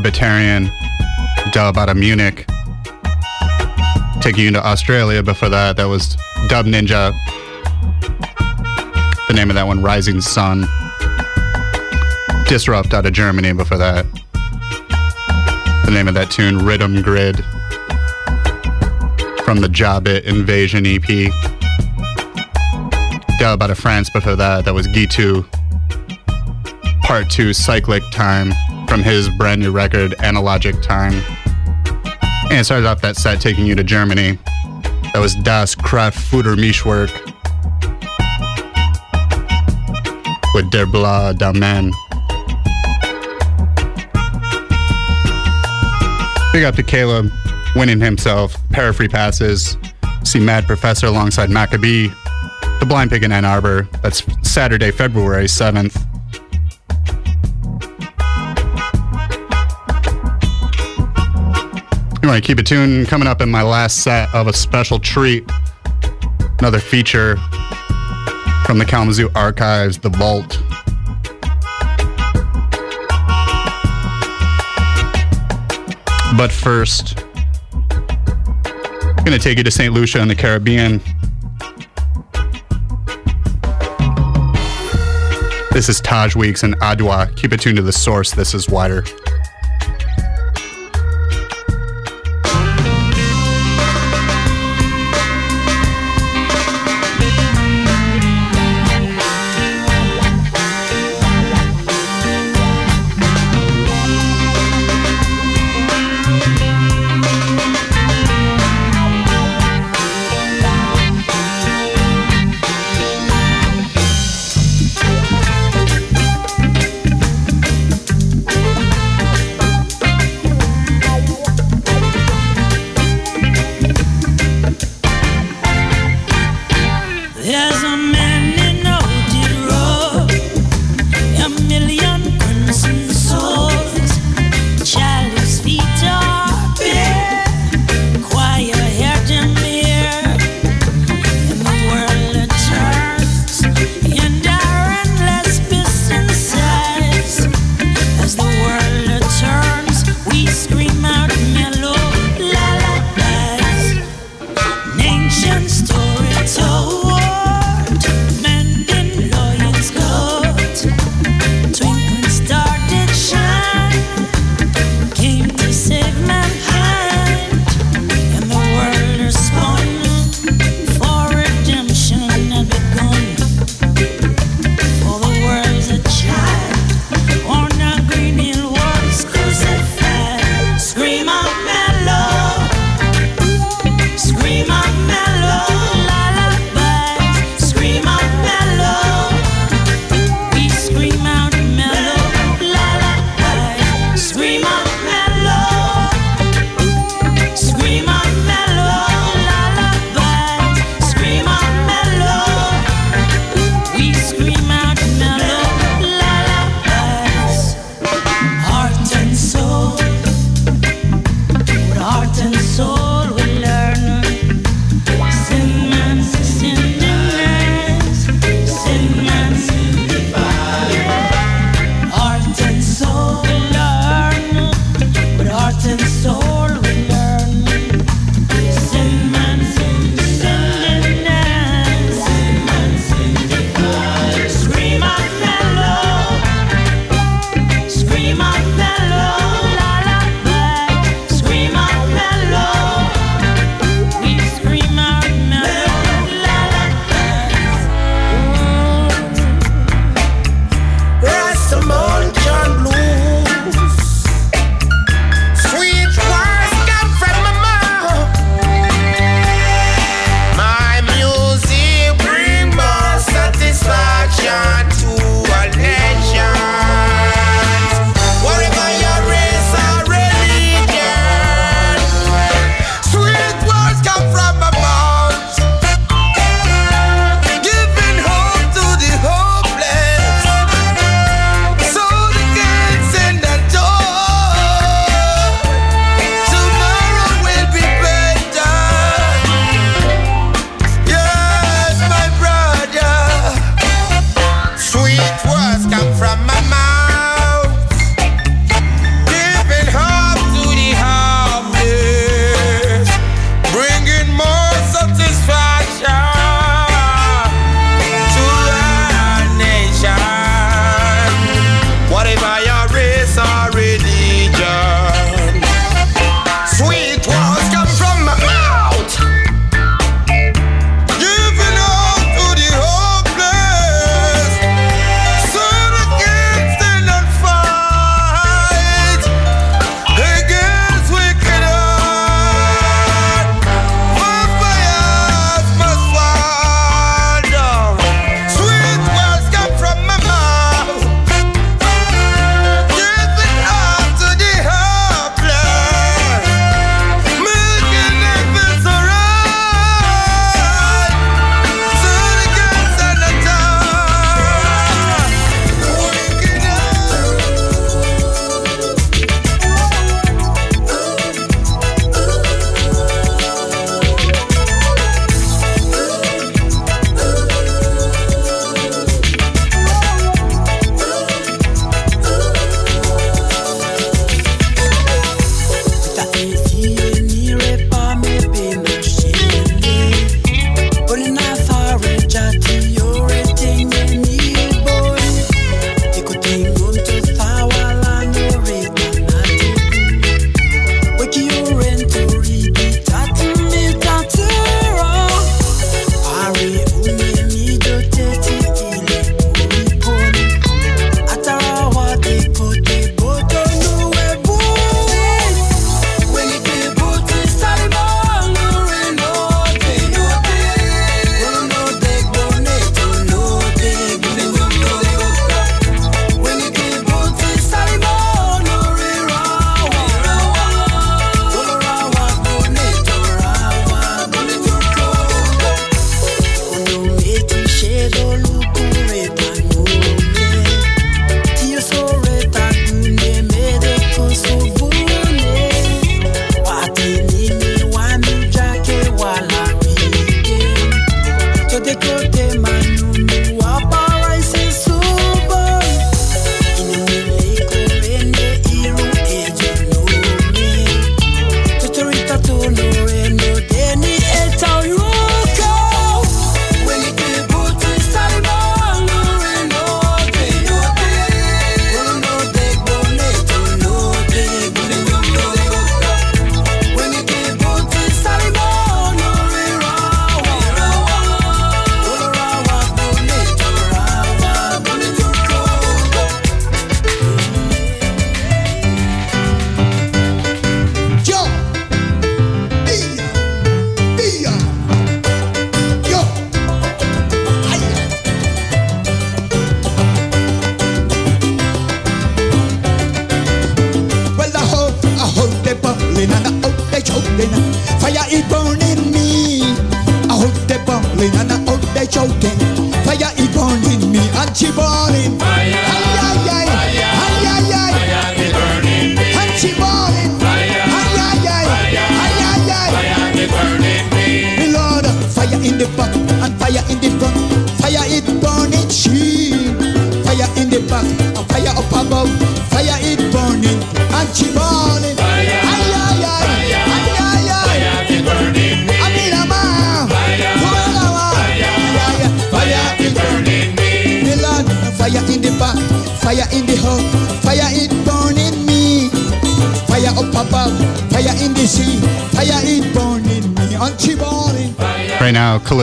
Dubiterian dub out of Munich. Taking you to Australia before that, that was Dub Ninja. The name of that one, Rising Sun. Disrupt out of Germany before that. The name of that tune, Riddim Grid. From the Jobbit Invasion EP. Dub out of France before that, that was Guitoud. Part 2, Cyclic Time, from his brand new record, Analogic Time. And it started off that set taking you to Germany. That was Das Kraftfuttermischwerk with Der Bla da. Big up to Caleb winning himself pair of free passes. See Mad Professor alongside Macka B. The Blind Pig in Ann Arbor. That's Saturday, February 7th. To keep it tuned? Coming up in my last set of a special treat. Another feature from the Kalamazoo Archives, The Vault. But first, I'm going to take you to St. Lucia in the Caribbean. This is Taj Weeks and Adowa. Keep it tuned to the source. This is WIDR.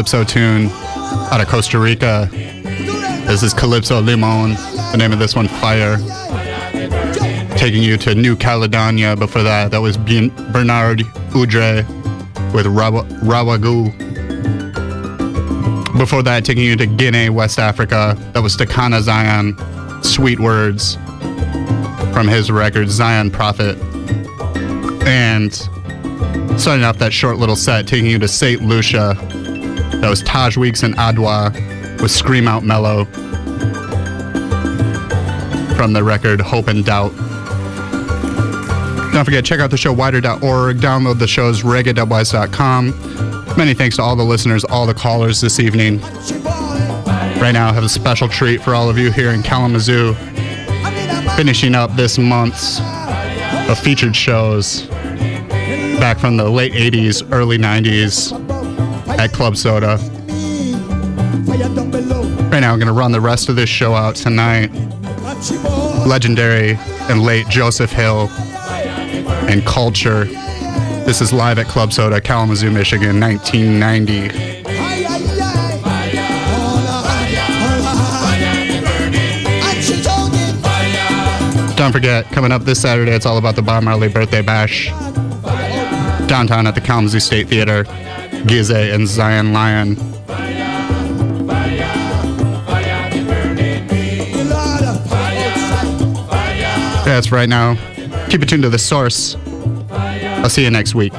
Calypso tune out of Costa Rica. This is Calypso Limon. The name of this one, Fire. Taking you to New Caledonia. Before that, that was Bernard Uedre with Rawa- Rawagu. Before that, taking you to Guinea, West Africa. That was Takana Zion. Sweet Words from his record, Zion Prophet. And starting off that short little set, taking you to St. Lucia. That was Taj Weeks and Adowa with Scream Out Mellow from the record Hope and Doubt. Don't forget, check out the show widr.org, download the show's reggae.wise.com. Many thanks to all the listeners, all the callers this evening. Right now, I have a special treat for all of you here in Kalamazoo. Finishing up this month's of featured shows back from the late 80s, early 90s at Club Soda. Right now, I'm going to run the rest of this show out tonight. Legendary and late Joseph Hill and Culture. This is live at Club Soda, Kalamazoo, Michigan, 1990. Don't forget, coming up this Saturday, it's all about the Bob Marley birthday bash. Downtown at the Kalamazoo State Theater, Gize and Zion Lion. That's right now. Keep it tuned to the source. I'll see you next week.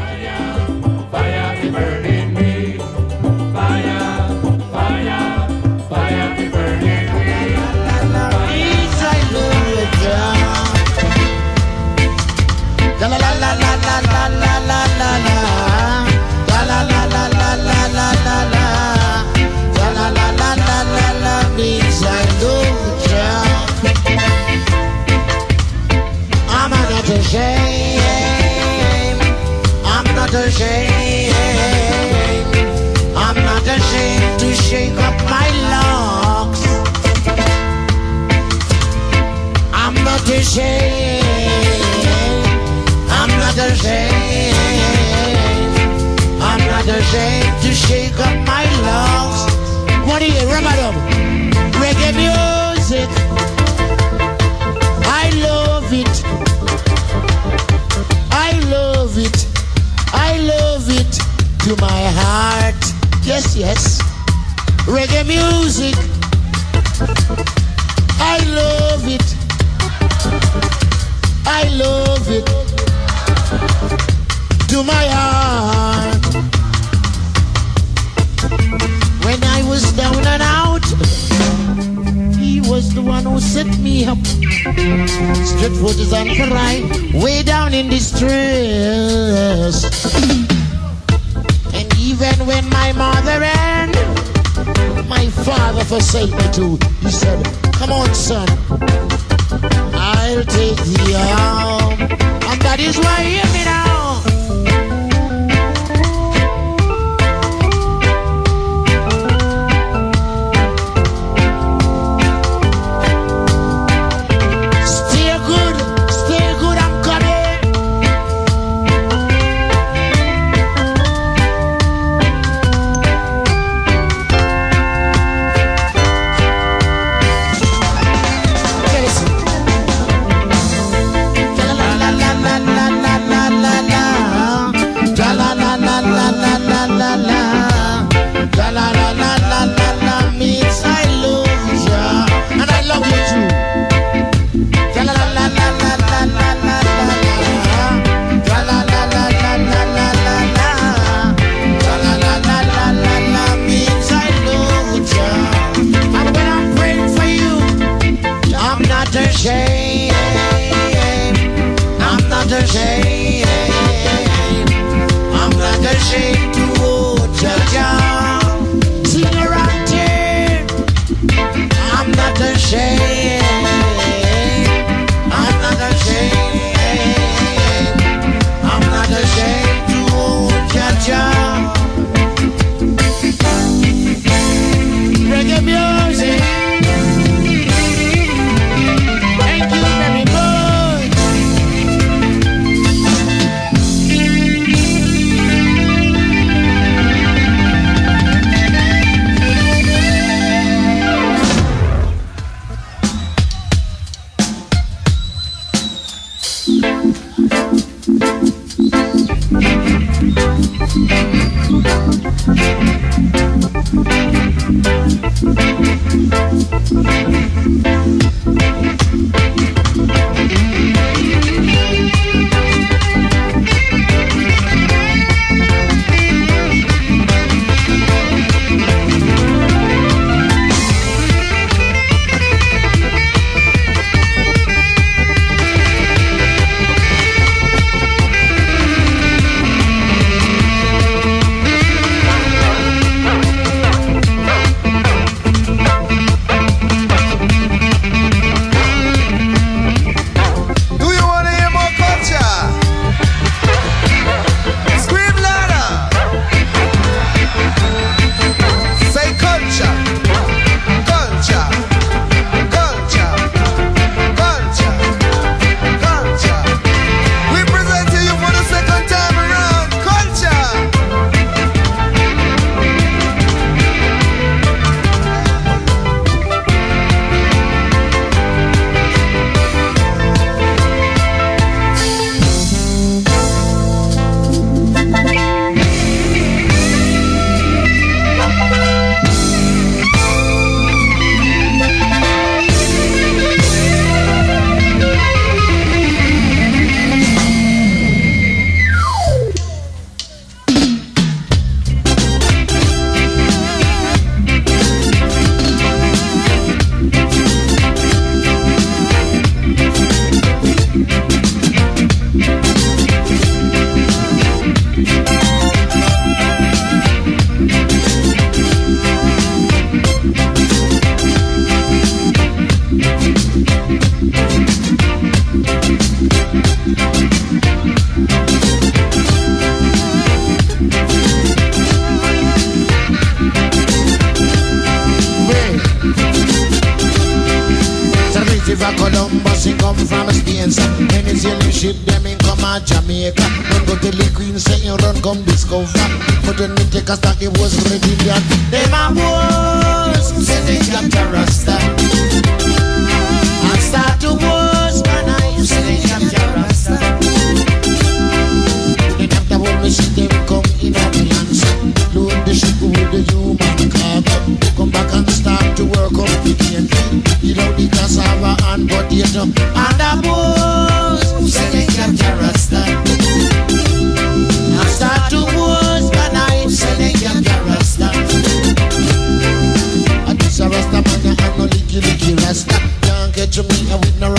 Now with no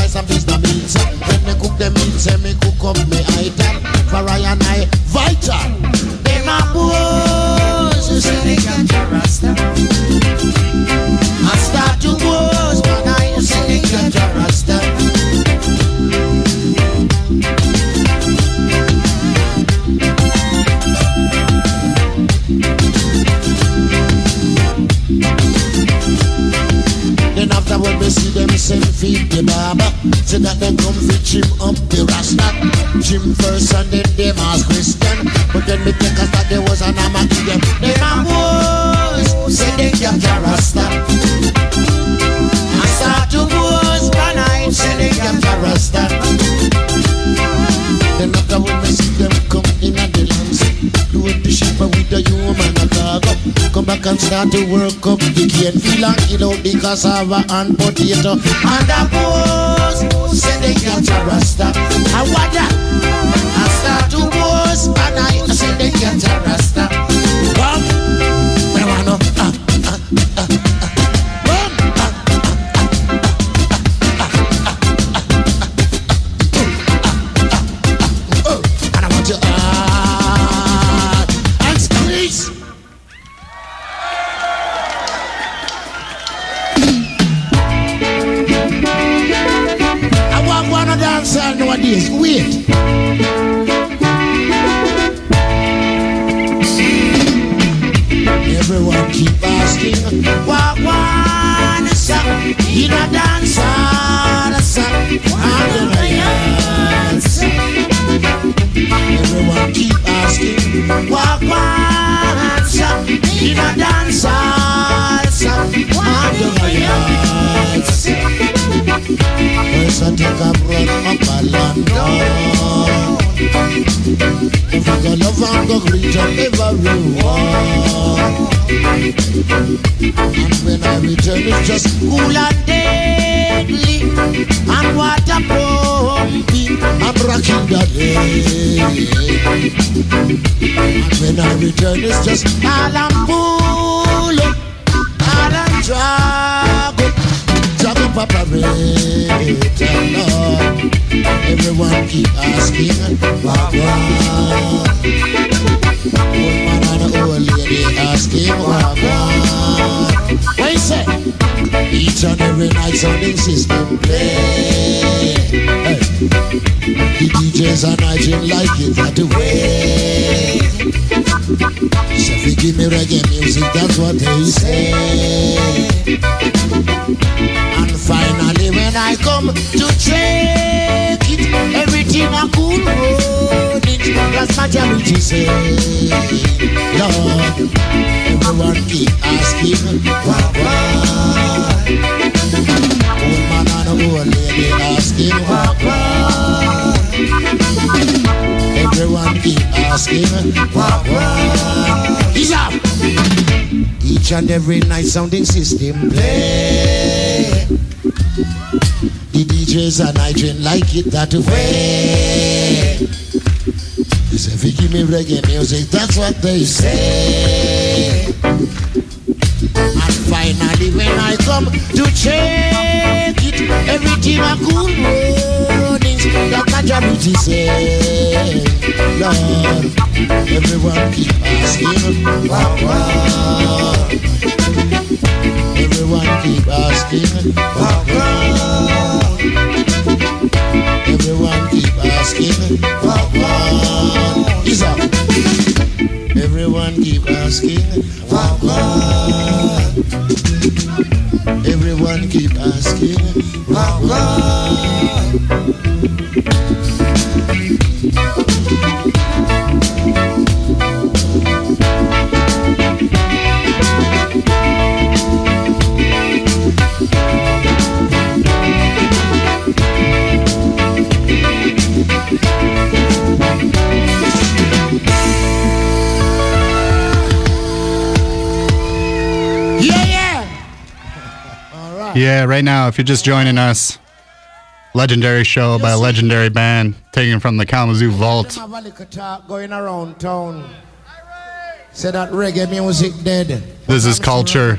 start to work up can't feel a kilo because of a and potato. And the boss say they catch a rasta. I wonder, I start to boss and I say they catch a rasta. That's what they say. And finally, when I come to check it, everything I could hold it. That's majority say, Lord, everyone keep asking, why, why? Old man and old lady asking, why, why? Everyone keep asking, why, why? He's up. Each and every night sounding system play. The DJs and are nighting like it that way. They say, if you me reggae music, that's what they say. And finally, when I come to check it, everything a cool running. That majority say, Lord, everyone keep asking, why? Everyone keep asking, why? Everyone keep asking, why? Is up. Everyone keep asking, why? Everyone keep asking, why? Yeah, right now, if you're just joining us, legendary show by a legendary band taken from the Kalamazoo Vault. Them have a little talk going around town. Say that reggae music dead. This is Culture,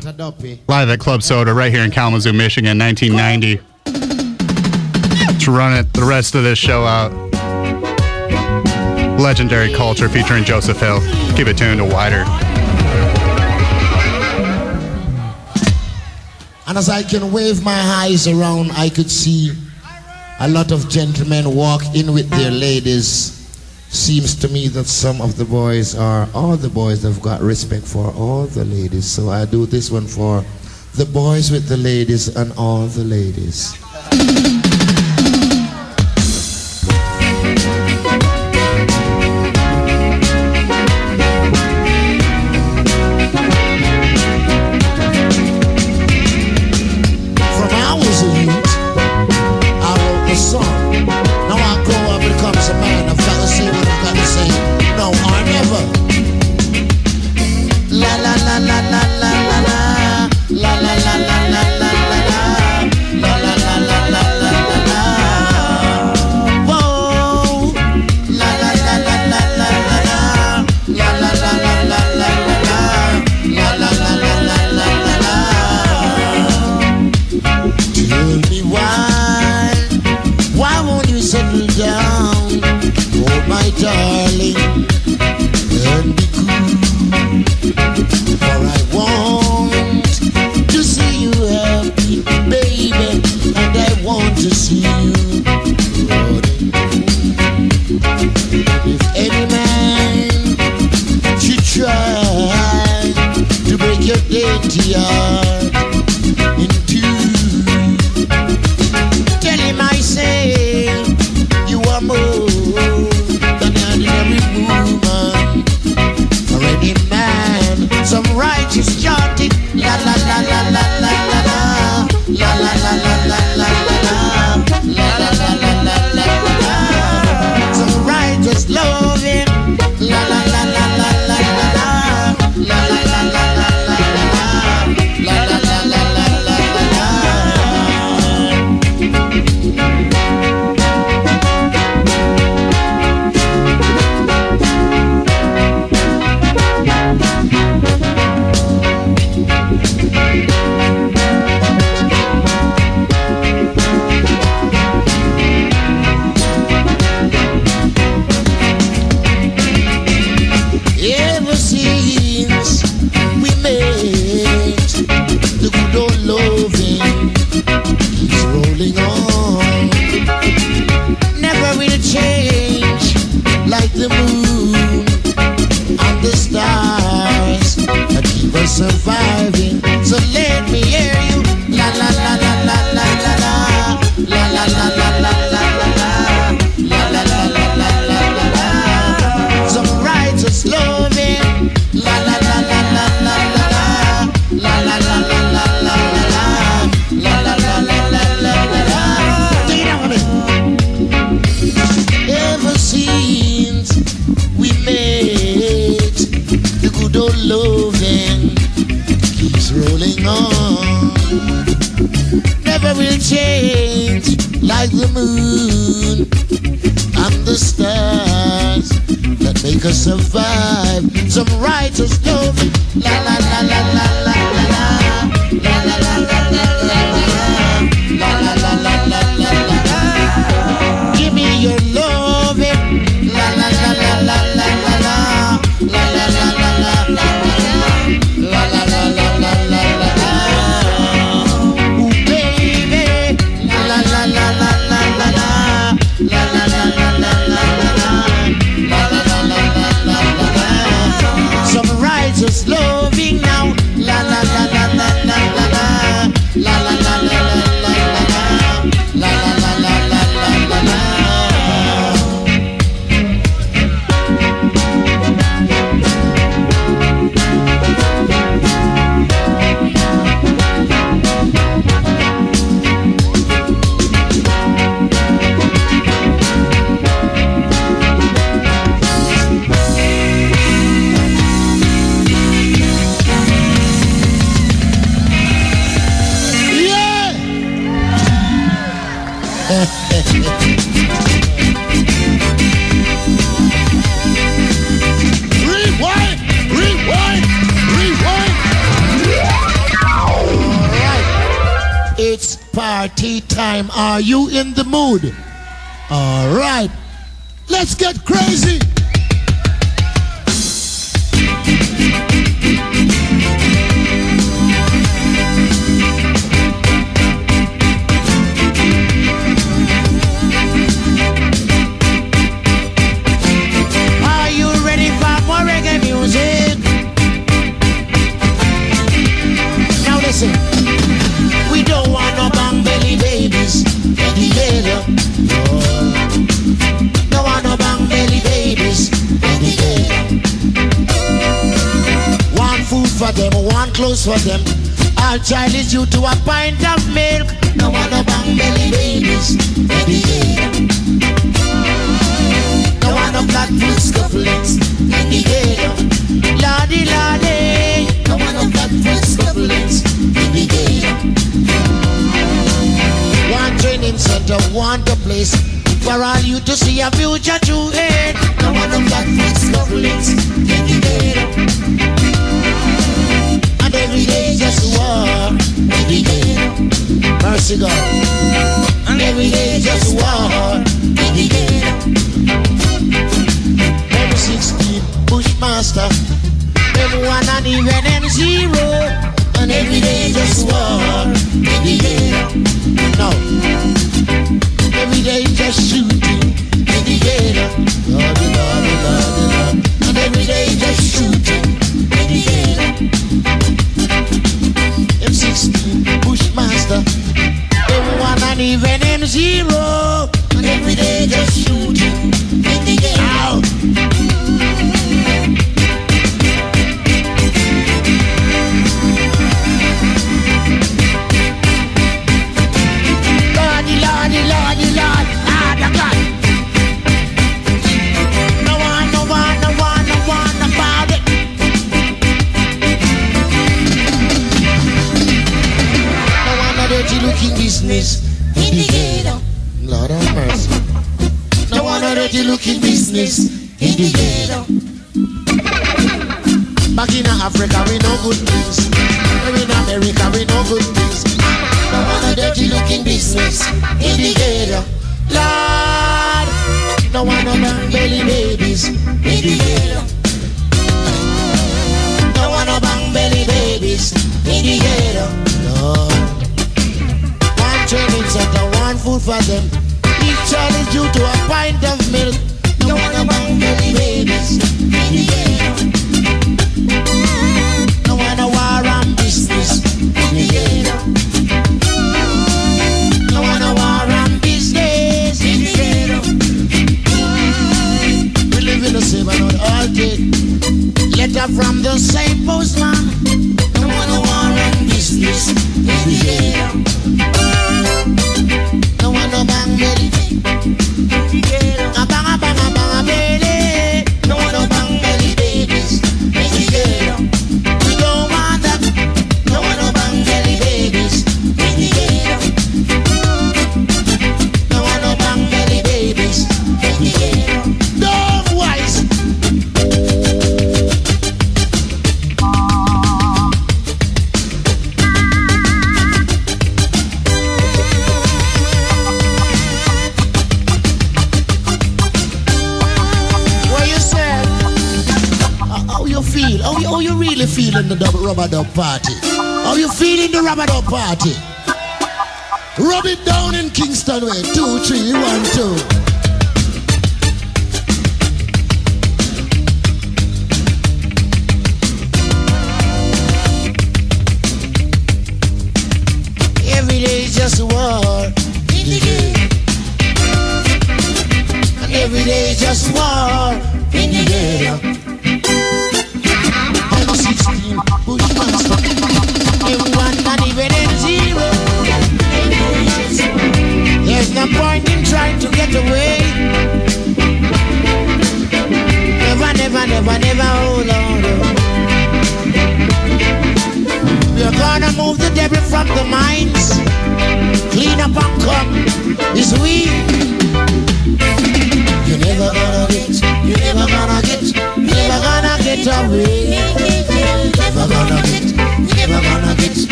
live at Club Soda right here in Kalamazoo, Michigan, 1990. Let's run it the rest of this show out. Legendary Culture featuring Joseph Hill. Keep it tuned to WIDR. And as I can wave my eyes around, I could see a lot of gentlemen walk in with their ladies. Seems to me that some of the boys are, all the boys have got respect for all the ladies. So I do this one for the boys with the ladies and all the ladies.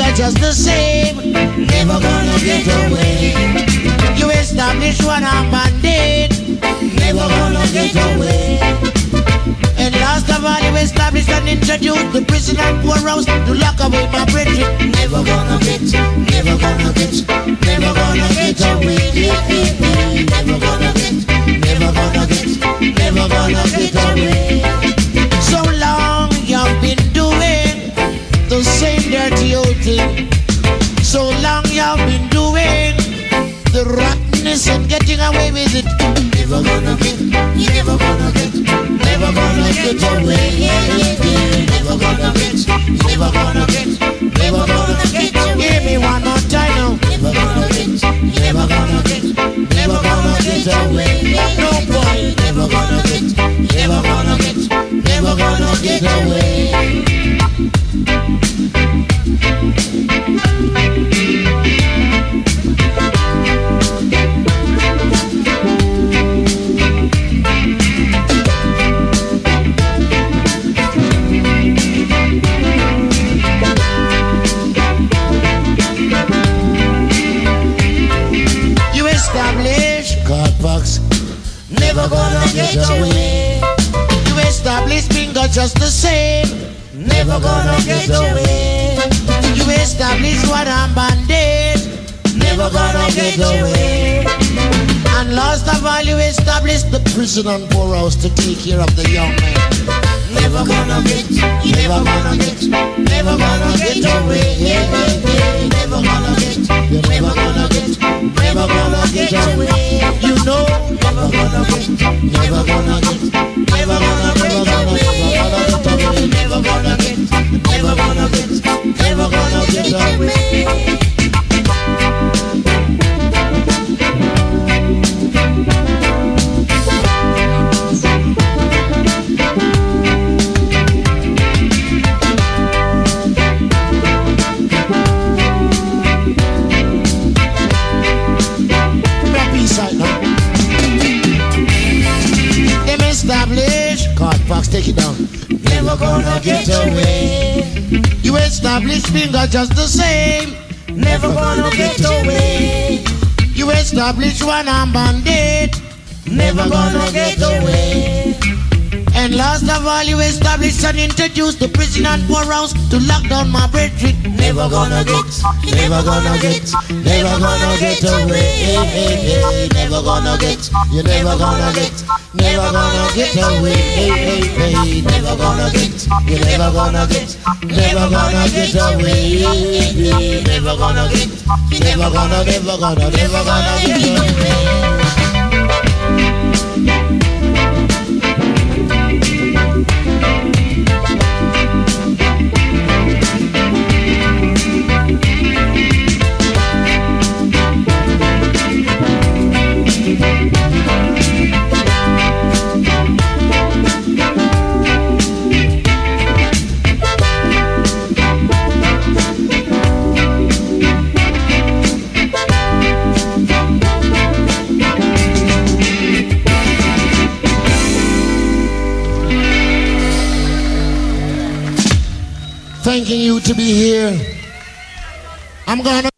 We just the same, never gonna get away. You establish one arm bandit, never gonna get away. And last of all, you established and introduced the prison and poorhouse to lock away my brethren. Never gonna get, never gonna get, never gonna get away. Never gonna get, never gonna get, never gonna get away. So long you've been the same dirty old thing. So long you've been doing the rottenness and getting away with it. Never gonna get, you never gonna get, never gonna get away. Never gonna get, never gonna get, never gonna get away. Give me one more time now. Never gonna get, never gonna get, never gonna get away. No boy, never gonna get, never gonna get, never gonna get away. Get away. You establish bingo just the same, never gonna get away. You establish what I'm bandit, never gonna get away. And last of all, you establish the prison and poorhouse to take care of the young men. Never gonna get, never gonna get, never gonna get away. Yeah, yeah. Never gonna get, never gonna get, never gonna get away. You know, never gonna get, never gonna get, never gonna get away. Never gonna get, never gonna get, never gonna get away. Take it down. Never gonna get away. You establish finger just the same. Never gonna get away. You establish one arm bandit. Never gonna get away. And last of all, you establish and introduce the prison and poorhouse to lock down my brethren. Never gonna get, never gonna get, never gonna get away. Never gonna get, you're never gonna get, never gonna get away. Never gonna get, you're never gonna get, never gonna get away. Never gonna get, never gonna, never gonna, never gonna get away. Thanking you to be here. I'm gonna